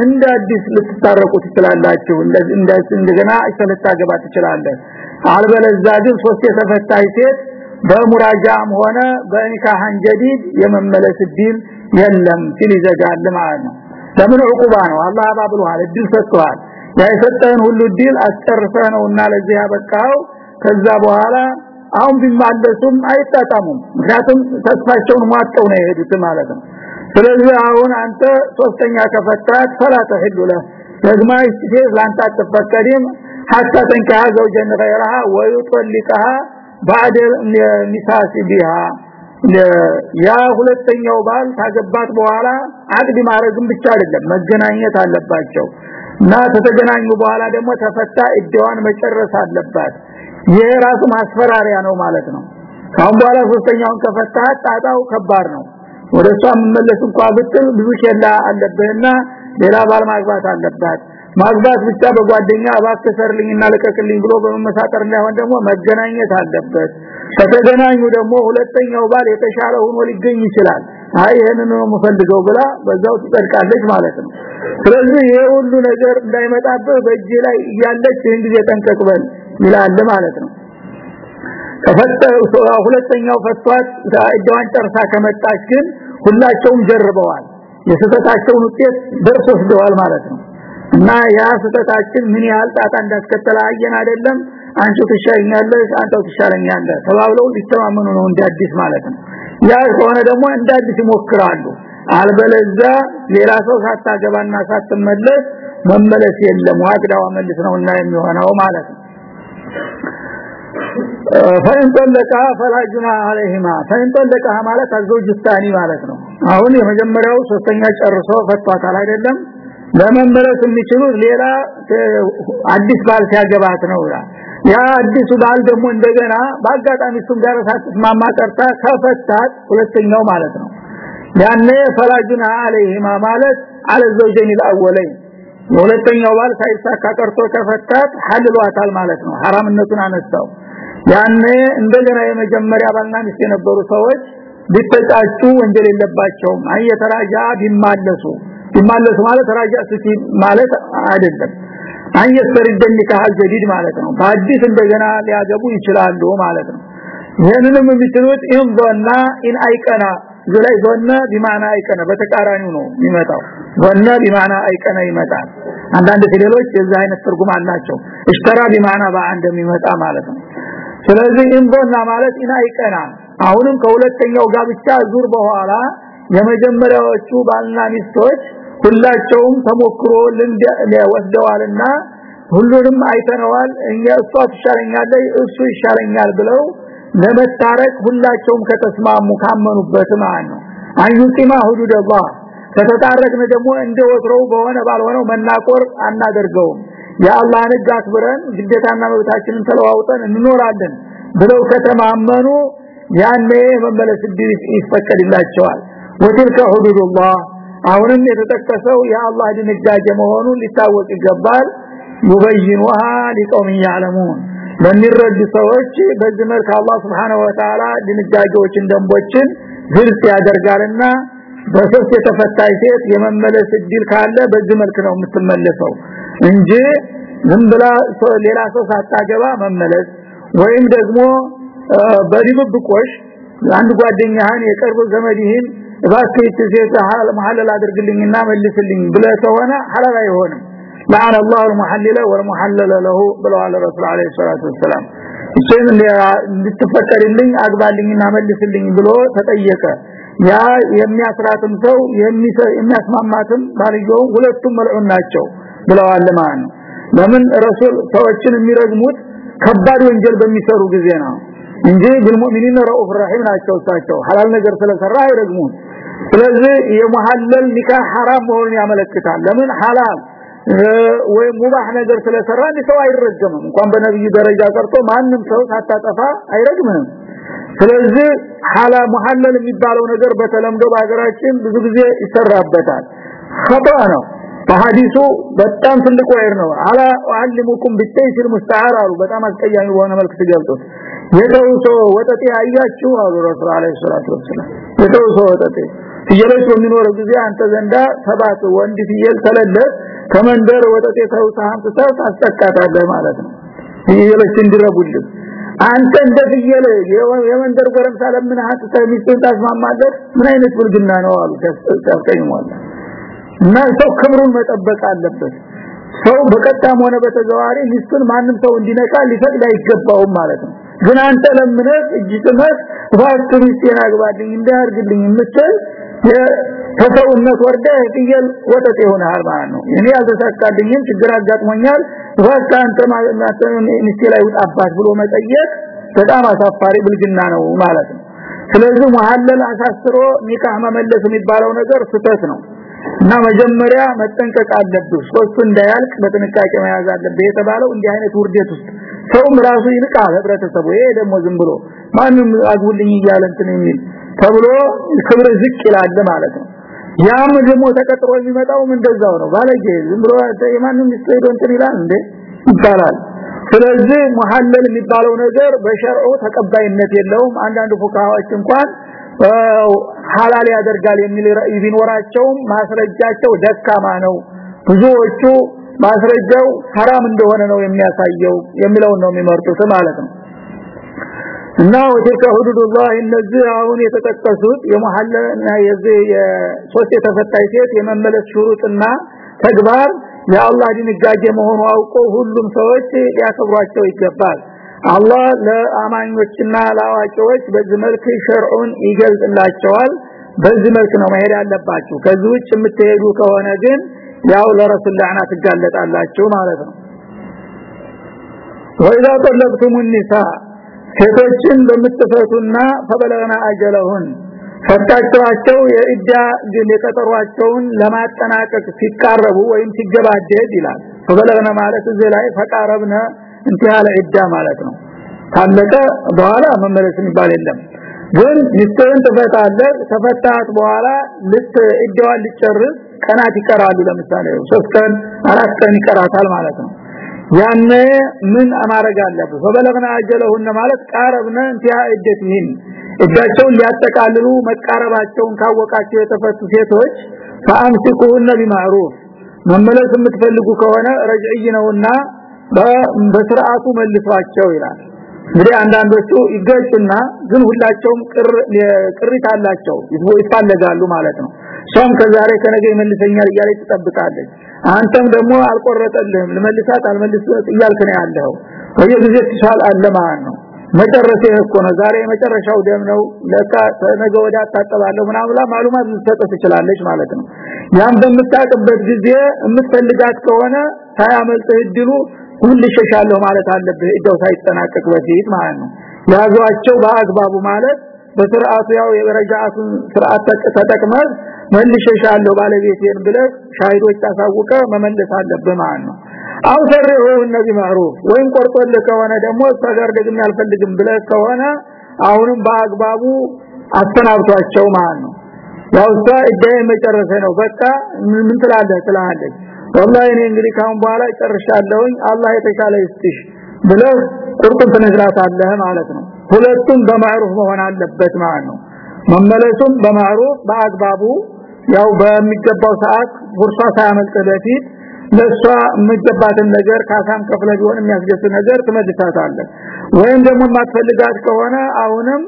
እንደ አዲስ ልትታረቁ ትችላላችሁ። እንደዚህ እንደገና ልታገባ ትችላለህ። አልበለዛ ግን ሶስት የተፈታች ሴት በሙራጃም ሆነ በኒካህን ጀዲድ የመመለስ እድል የለም ሲል ይዘጋል ማለት ነው ለምን ዕቁባ ነው አላህ አባብሏል እድል ሰጥቷል ያይሰጠን ሁሉ እድል አስጨርሰህ ነውና ለዚህ ያበቃው ከዛ በኋላ አሁን ቢማለሱም አይጣጣሙም ምክንያቱም ተስፋቸውን ሟጠው ነው የሄዱት ማለት ነው ስለዚህ አሁን አንተ ሶስተኛ ከፈታት ፈላተ ህዱለ ደግማ ይስቴ ላንተ አትፈቀድም حتى تنكح زوجا غيرها ويطلقها ባዕደ ሚሳስ ቢሃ። ያ ሁለተኛው ባል ታገባት በኋላ አግድ ማረግም ብቻ አይደለም መገናኘት አለባቸው። እና ተተገናኙ በኋላ ደግሞ ተፈታ እደዋን መጨረስ አለባት። ይሄ ራሱ ማስፈራሪያ ነው ማለት ነው። ካሁን በኋላ ሶስተኛውን ከፈታ ጣጣው ከባድ ነው። ወደሷ መመለስ እንኳን ብትል ብዙ ሸላ አለብህና ሌላ ባል ማግባት አለባት። ማግባት ብቻ በጓደኛ እባክህ ሰርልኝና ለቀቅልኝ ብሎ በመመሳጠር እንዳይሆን ደግሞ መገናኘት አለበት። ከተገናኙ ደግሞ ሁለተኛው ባል የተሻለ ሆኖ ሊገኝ ይችላል። አይ ይሄንን ነው የምፈልገው ብላ በዛው ትጠርቃለች ማለት ነው። ስለዚህ ይሄ ሁሉ ነገር እንዳይመጣብህ በእጅ ላይ እያለች ይህን ጊዜ ይላል ማለት ነው። ሁለተኛው ፈቷት እጃዋን ጨርሳ ከመጣች ግን ሁላቸውም ጀርበዋል። የስተታቸውን ውጤት ደርሶ ወስደዋል ማለት ነው እና ያ ስተታችን ምን ያህል ጣጣ እንዳስከተለ አየን አይደለም? አንቺ ትሻኛለሽ አንተው ትሻለኛለህ ተባብለው ሊተማመኑ ነው አዲስ ማለት ነው። ያ ከሆነ ደግሞ እንደ አዲስ ይሞክራሉ። አልበለዛ ሌላ ሰው ሳታገባና ሳትመለስ መመለስ የለም። ዋግዳዋ መልስ ነውና የሚሆነው ማለት ነው። ፈይን ጠለቃ ፈላጁና አለይሂማ ፈይን ጠለቃ ማለት አዘውጅ ታኒ ማለት ነው። አሁን የመጀመሪያው ሶስተኛ ጨርሶ ፈቷታል አይደለም ለመመለስ የሚችሉ ሌላ አዲስ ባል ሲያገባት ነው ያ አዲሱ ባል ደግሞ እንደገና በአጋጣሚ እሱም ጋር ሳትስማማ ቀርታ ከፈታት ሁለተኛው ማለት ነው። ያኔ ፈላጁና አለይሂማ ማለት አለ ዘውጀን አልአወለኝ ሁለተኛው ባል ሳይሳካ ቀርቶ ከፈታት ሐልሏታል ማለት ነው። ሐራምነቱን አነሳው። ያኔ እንደገና የመጀመሪያ ባልና ሚስት የነበሩ ሰዎች ቢተጫጩ ወንጀል የለባቸውም። አየተራጃ ቢማለሱ ቢማለሱ ማለት ተራጃ ስቲ ማለት አይደለም። አየተርደን ኒካህ ጀዲድ ማለት ነው። በአዲስ እንደገና ሊያገቡ ይችላሉ ማለት ነው። ይህንንም የሚችሉት ኢንዞና ኢን አይቀና ዘላይ ዞና ቢማና አይቀና በተቃራኒው ነው የሚመጣው። ዞና ቢማና አይቀና ይመጣል። አንዳንድ ፊደሎች የዚህ አይነት ትርጉም አላቸው። እሽተራ ቢማና በአንድ የሚመጣ ማለት ነው። ስለዚህ ኢንዞና ማለት ኢን አይቀና። አሁንም ከሁለተኛው ጋብቻ ዙር በኋላ የመጀመሪያዎቹ ባልና ሚስቶች ሁላቸውም ተሞክሮ ልምድ ወስደዋልና ሁሉንም አይተነዋል። እኛ እሷ ትሻለኛለች እሱ ይሻለኛል ብለው ለመታረቅ ሁላቸውም ከተስማሙ ካመኑበት ማለት ነው። አንዩቂማ ሁዱድ አላህ ከተታረቅን ደግሞ እንደ ወትሮው በሆነ ባልሆነው መናቆር አናደርገውም። የአላህን ህግ አክብረን ግዴታና መብታችንን ተለዋውጠን እንኖራለን ብለው ከተማመኑ ያኔ መመለስ ይፈቀድላቸዋል። ወትልከ ሁዱዱላህ አሁንም የተጠቀሰው የአላህ ድንጋጌ መሆኑን ሊታወቅ ይገባል። ይበይኑሃ ሊቀውም ያለሙን ለሚረዱ ሰዎች በዚህ መልክ አላህ Subhanahu Wa Ta'ala ድንጋጌዎችን ደንቦችን ግልጽ ያደርጋልና በሶስት የተፈታች ሴት የመመለስ እድል ካለ በዚህ መልክ ነው የምትመለሰው እንጂ ዝም ብላ ሌላ ሰው ሳታገባ መመለስ ወይም ደግሞ በድብብቆሽ አንድ ጓደኛህን የቅርብ ዘመድህን እባክህ ሴት መሐለል አድርግልኝና መልስልኝ ብለህ ከሆነ ሐላል አይሆንም لعن الله المحلل والمحلل له ብለዋል ረሱል አለይሂ ሰላቱ ወሰለም እቺን እንድትፈቀድልኝ አግባልኝና መልስልኝ ብሎ ተጠየቀ ያ የሚያስራትም ሰው የሚያስማማትም ባልየው ሁለቱም መልዑን ናቸው ብለዋል ማለት ነው ለምን ረሱል ሰዎችን የሚረግሙት ከባድ ወንጀል በሚሰሩ ጊዜ ነው እንጂ بالمؤمنين رؤوف رحيم ናቸው እሳቸው ሐላል ነገር ስለሰራ አይረግሙም ስለዚህ የመሐለል ኒካህ ሐራም መሆኑን ያመለክታል ለምን ሐላል ወይ ሙባህ ነገር ስለሰራ ሰው አይረገምም እንኳን በነብዩ ደረጃ ቀርቶ ማንም ሰው ሳታጠፋ አይረግምም ስለዚህ ሐላ መሐለል የሚባለው ነገር በተለምዶ በሀገራችን ብዙ ጊዜ ይሰራበታል خطا ነው በሐዲሱ በጣም ትልቅ ወይር ነው አላ ወአልሙኩም ቢተይሲል ሙስተዓር አሉ በጣም አስቀያሚ በሆነ መልክ ሲገልጡት የተውሶ ወጠጤ አያችሁ አሉ ረሱል አለይሂ ሰላቱ ወሰለም የተውሶ ወጠጤ ፍየሎች በሚኖረው ጊዜ አንተ ዘንዳ ሰባት ወንድ ፍየል ተለለ ከመንደር ወጠጤ ተውታ አምጥተህ ታስጠቃታለህ ማለት ነው። ፍየሎች እንዲረቡልህ አንተ እንደ ፍየል የመንደር ጎረምሳ ለምን አጥተህ ሚስትን ታስማማለህ? ምን አይነት ብልግና ነው አሉ ታስቀይሟል እና ሰው ክብሩን መጠበቅ አለበት። ሰው በቀጣም ሆነ በተዘዋሪ ሚስቱን ማንም ሰው እንዲነካ ሊፈቅድ አይገባውም ማለት ነው። ግን አንተ ለምነህ እጅ ጥመህ እባክህ ሚስቴን አግባልኝ እንዳያርግልኝ የተሰውነት ወርደ ፍየል ወተት ይሆናል ማለት ነው። እኔ ያልተሳካልኝም ችግር አጋጥሞኛል። እባክህ አንተ ማለት ሚስቴ ላይ ውጣባት ብሎ መጠየቅ በጣም አሳፋሪ ብልግና ነው ማለት ነው። ስለዚህ መሐለል አሳስሮ ኒካህ መመለስ የሚባለው ነገር ስተት ነው። እና መጀመሪያ መጠንቀቅ አለብህ። ሶስቱ እንዳያልቅ በጥንቃቄ መያዝ አለብህ የተባለው እንዲህ አይነት ውርደት ውስጥ ሰውም ራሱ ይንቃል። ህብረተሰቡ ይሄ ደግሞ ዝም ብሎ ማንም አግቡልኝ እያለ እንትን የሚል ተብሎ ክብር ዝቅ ይላል ማለት ነው። ያም ደግሞ ተቀጥሮ የሚመጣው እንደዛው ነው? ባለጌ ዝም ብሎ የማንም ሚስት እንትን ይላል እንዴ? ይባላል። ስለዚህ መሐለል የሚባለው ነገር በሸርዑ ተቀባይነት የለውም። አንዳንድ ፉካሃዎች እንኳን ሐላል ያደርጋል የሚል ራእይ ቢኖራቸውም ማስረጃቸው ደካማ ነው። ብዙዎቹ ማስረጃው ሐራም እንደሆነ ነው የሚያሳየው የሚለው ነው የሚመርጡት ማለት ነው እና ወትልከ ሁዱዱላህ እነዚህ አሁን የተጠቀሱት የመሐለና የዚህ የሶስት የተፈታይ ሴት የመመለስ ሹሩጥና ተግባር የአላህ ድንጋጌ መሆኑ አውቆ ሁሉም ሰዎች ሊያከብሯቸው ይገባል። አላህ ለአማኞችና ለአዋቂዎች በዚህ መልክ ሸርዑን ይገልጽላቸዋል። በዚህ መልክ ነው መሄድ ያለባችሁ። ከዚህ ውጭ የምትሄዱ ከሆነ ግን ያው ለረሱል ላዕና ትጋለጣላችሁ ማለት ነው። ወይዛ ጠለብቱም ኒሳ ሴቶችን በምትፈቱና ፈበለና አጀለሁን ፈታቸዋቸው የእዳ የቀጠሯቸውን ለማጠናቀቅ ሲቃረቡ ወይም ሲገባደድ ይላል። ፈበለግነ ማለት እዚህ ላይ ፈቃረብነ እንት ያለ ዕዳ ማለት ነው። ካለቀ በኋላ መመለስ የሚባል የለም። ግን ሚስትህን ትፈታለህ ተፈታት በኋላ ልት ዕዳዋን ልጨርስ ቀናት ይቀራሉ። ለምሳሌ ሶስት ቀን አራት ቀን ይቀራታል ማለት ነው ያነ ምን አማረግ አለበት ፈበለግና አጀለሁን ማለት ቃረብነ እንቲያ እደትህን እዳቸውን ሊያጠቃልሉ መቃረባቸውን ካወቃቸው የተፈቱ ሴቶች ፈአምሲኩሁነ ቢማዕሩፍ። መመለስ የምትፈልጉ ከሆነ ረጅዕይ ነውና በስርዓቱ መልሷቸው ይላል። እንግዲህ አንዳንዶቹ ይገጭና ግን ሁላቸውም ቅር ቅሪት አላቸው። ይፋለጋሉ ማለት ነው ሷም ከዛሬ ከነገ ይመልሰኛል እያለች ትጠብቃለች። አንተም ደግሞ አልቆረጠልህም ልመልሳት አልመልስት እያልክ ነው ያለው በየጊዜው ትሻል አለ ነው። መጨረሻ እኮ ነው። ዛሬ የመጨረሻው ደም ነው። ለካ ነገ ወዳ ታጠባለሁ ምናምን ማሉማት ልትሰጥ ትችላለች ማለት ነው። ያን በምታቀበት ጊዜ የምትፈልጋት ከሆነ ሳያመልጥህ እድሉ ሁሉ ሸሻለሁ ማለት አለብህ። እዳው ሳይጠናቀቅ በፊት ማለት ነው። ያዟቸው በአግባቡ ማለት በስርዓቱ ያው የረጃአቱን ስርዓት ተጠቅመህ መልሸሻለሁ ባለቤቴን ብለህ ሻሂዶች ታሳውቀ መመለስ አለብህ ማለት ነው። አው ሰረሁ እነዚህ ማዕሩፍ ቆርጦልህ ከሆነ ደግሞ ሰገር ደግሞ አልፈልግም ብለህ ከሆነ አሁንም በአግባቡ አስተናብቷቸው ማለት ነው። ያው እሷ እዳዬ መጨረሰ ነው። በቃ ምን ትላለህ? ትላለች። ወላሂ እኔ እንግዲህ ካሁን በኋላ ጨርሻለሁኝ። አላህ የተሻለ ይስጥሽ ብለህ ቁርጡን ትነግራታለህ ማለት ነው። ሁለቱም በማዕሩፍ መሆን አለበት ማለት ነው። መመለሱም በማዕሩፍ በአግባቡ ያው በሚገባው ሰዓት ቡርሷ ሳያመልጥ በፊት ለሷ የሚገባትን ነገር ካሳም ከፍለ ቢሆን የሚያስደስት ነገር ትመልሳታለህ። ወይም ደግሞ የማትፈልጋት ከሆነ አሁንም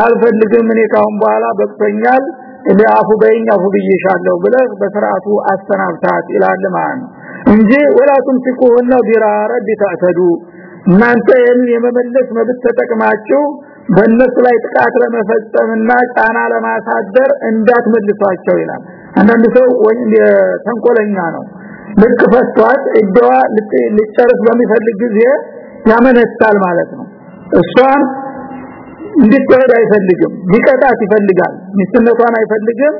አልፈልግም እኔ ካሁን በኋላ በቅቶኛል እኔ አፉ በይኝ አፉ ብዬሻለሁ ብለህ በስርዓቱ አስተናብታት ይላል ማለት ነው። እንጂ ወላቱም ሲቁሁና ቢራረ ቢታተዱ እናንተ የመመለስ መብት ተጠቅማችሁ በእነሱ ላይ ጥቃት ለመፈጸምና ጫና ለማሳደር እንዳትመልሷቸው ይላል። አንዳንድ ሰው ተንኮለኛ ነው። ልክ ፈቷት እደዋ ልጨርስ በሚፈልግ ጊዜ ያመነታል ማለት ነው። እሷን እንድትሄድ አይፈልግም። ሊቀጣት ይፈልጋል። ሚስትነቷን አይፈልግም።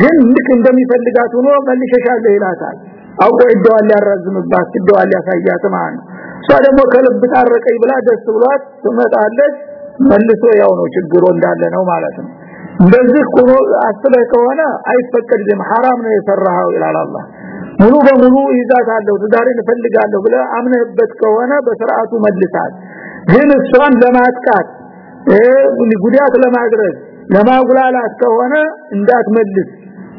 ግን ልክ እንደሚፈልጋት ሆኖ መልሸሻለሁ ይላታል። አውቆ እደዋን ሊያራዝምባት እደዋን ሊያሳያት ማለት ነው። እሷ ደግሞ ከልብ ታረቀኝ ብላ ደስ ብሏት ትመጣለች መልሶ ያው ነው ችግሩ እንዳለ ነው ማለት ነው እንደዚህ ሆኖ አስበህ ከሆነ አይፈቀድም حرام ነው የሰራው ይላል አላህ ሙሉ በሙሉ ይዛታለሁ ትዳሬን እፈልጋለሁ ብለ አምነህበት ከሆነ በስርዓቱ መልሳት ግን እሷን ለማጥቃት ጉዳት ለማድረግ ለማጉላላት ከሆነ እንዳትመልስ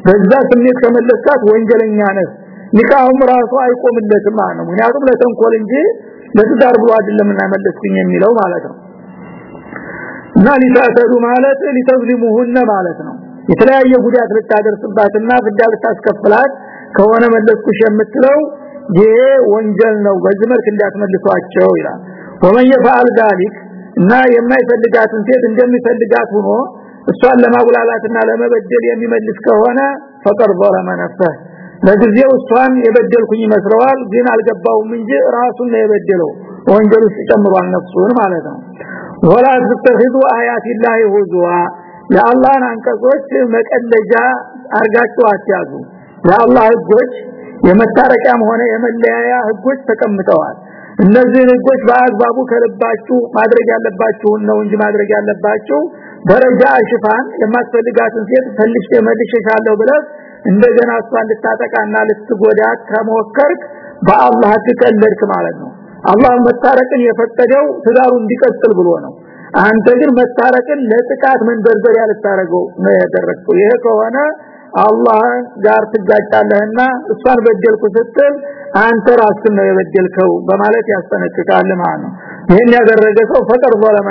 በዛ ስሜት ከመለስካት ወንጀለኛ ነህ ኒካሁም ራሱ አይቆምለትም ማለት ነው ምክንያቱም ለተንኮል እንጂ ለትዳር ብሎ አይደለም እና መለስኩኝ የሚለው ማለት ነው እና ሊታሰዱ ማለት ሊተዝሊሙሁነ ማለት ነው የተለያየ ጉዳት ልታደርስባትና ፍዳ ልታስከፍላት ከሆነ መለስኩሽ የምትለው ይሄ ወንጀል ነው በዚህ መልክ እንዳትመልሷቸው ይላል ወመን يفعل ذلك እና የማይፈልጋትን ሴት እንደሚፈልጋት ሆኖ እሷን ለማጉላላትና ለመበደል የሚመልስ ከሆነ ፈቀር ظلم نفسه ለጊዜው እሷን የበደልኩኝ ይመስለዋል ግን አልገባውም እንጂ ራሱን ነው የበደለው ወንጀል ውስጥ ጨምሯል ነፍሱን ማለት ነው ወላ ተተخذ አያት الله هزوا ለአላህን አንቀጾች መቀለጃ አርጋችሁ አትያዙ። ለአላህ ህጎች የመታረቂያም ሆነ የመለያያ ህጎች ተቀምጠዋል። እነዚህን ህጎች በአግባቡ ከልባችሁ ማድረግ ያለባችሁን ነው እንጂ ማድረግ ያለባችሁ። ደረጃ ሽፋን የማስፈልጋትን ሴት ፈልሽ መልሽሻለሁ ብለህ እንደገና እሷን ልታጠቃና ልትጎዳት ከሞከርክ በአላህ ትቀለድክ ማለት ነው። አላህ መታረቅን የፈቀደው ትዳሩ እንዲቀጥል ብሎ ነው። አንተ ግን መታረቅን ለጥቃት መንደርደሪያ ያልታረገው ነው ያደረግከው። ይሄ ከሆነ አላህ ጋር ትጋጫለህና እሷን በደልኩ ስትል አንተ ራስህ ነው የበደልከው በማለት ያስጠነቅቃል ማለት ነው። ይሄን ያደረገ ሰው ፈቀር ظلم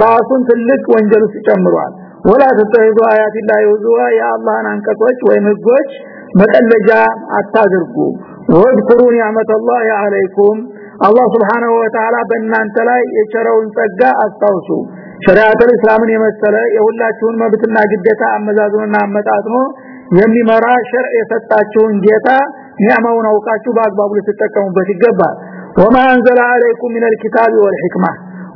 ራሱን ትልቅ ወንጀል ውስጥ ጨምሯል ወላ ተተይዱ አያት ላይ ወዙዋ ያአላህን አንቀጾች ወይም ህጎች መጠለጃ አታድርጉ። ወድኩሩ ኒዕመተላሂ አለይኩም። አላህ Subhanahu Wa Ta'ala በእናንተ ላይ የቸረውን ጸጋ አስታውሱ። ሸሪዓቱል እስላምን የመሰለ የሁላችሁን መብትና ግዴታ አመዛዝኖና አመጣጥኖ የሚመራ ሸርዕ የሰጣችሁን ጌታ ኒዕማውን አውቃችሁ በአግባቡ ልትጠቀሙበት ይገባል። ወማ አንዘለ አለይኩም ሚነል ኪታቢ ወል ሂክማ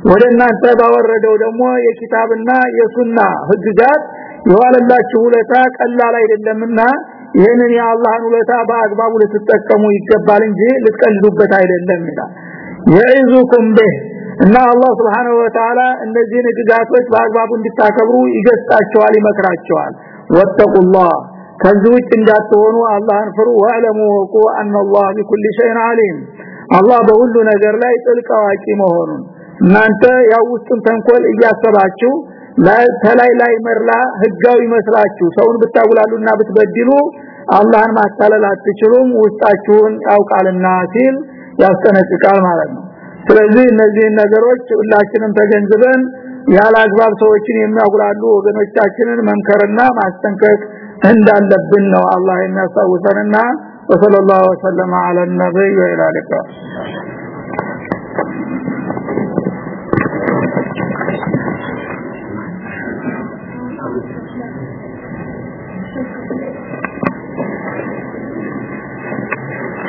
ወደ እናንተ ባወረደው ደግሞ የኪታብና የሱና ህግጋት የዋለላችሁ ውለታ ቀላል አይደለምና ይህንን የአላህን ውለታ በአግባቡ ልትጠቀሙ ይገባል እንጂ ልትቀልዱበት አይደለም ይላል። የዒዙኩም እና አላህ Subhanahu Wa Ta'ala እነዚህ ንግጋቶች በአግባቡ እንድታከብሩ ይገስጣቸዋል ይመክራቸዋል። ወተቁላህ ከዚህ ውጭ እንዳትሆኑ አላህን ፍሩ። ወአለሙ ወቁ አንላህ ቢኩሊ ሸይን አሊም አላህ በሁሉ ነገር ላይ ጥልቅ አዋቂ መሆኑን። እናንተ ያው ውስጥን ተንኮል እያሰባችሁ ተላይ ላይ መርላ ህጋዊ መስላችሁ ሰውን ብታጉላሉና ብትበድሉ አላህን ማታለል አትችሉም ውስጣችሁን ያውቃልና ሲል ያስጠነቅቃል ማለት ነው። ስለዚህ እነዚህ ነገሮች ሁላችንም ተገንዝበን ያለ አግባብ ሰዎችን የሚያጉላሉ ወገኖቻችንን መምከርና ማስጠንቀቅ እንዳለብን ነው አላህ የሚያሳውሰንና ወሰለላሁ ዐለ ነብይ ወኢላ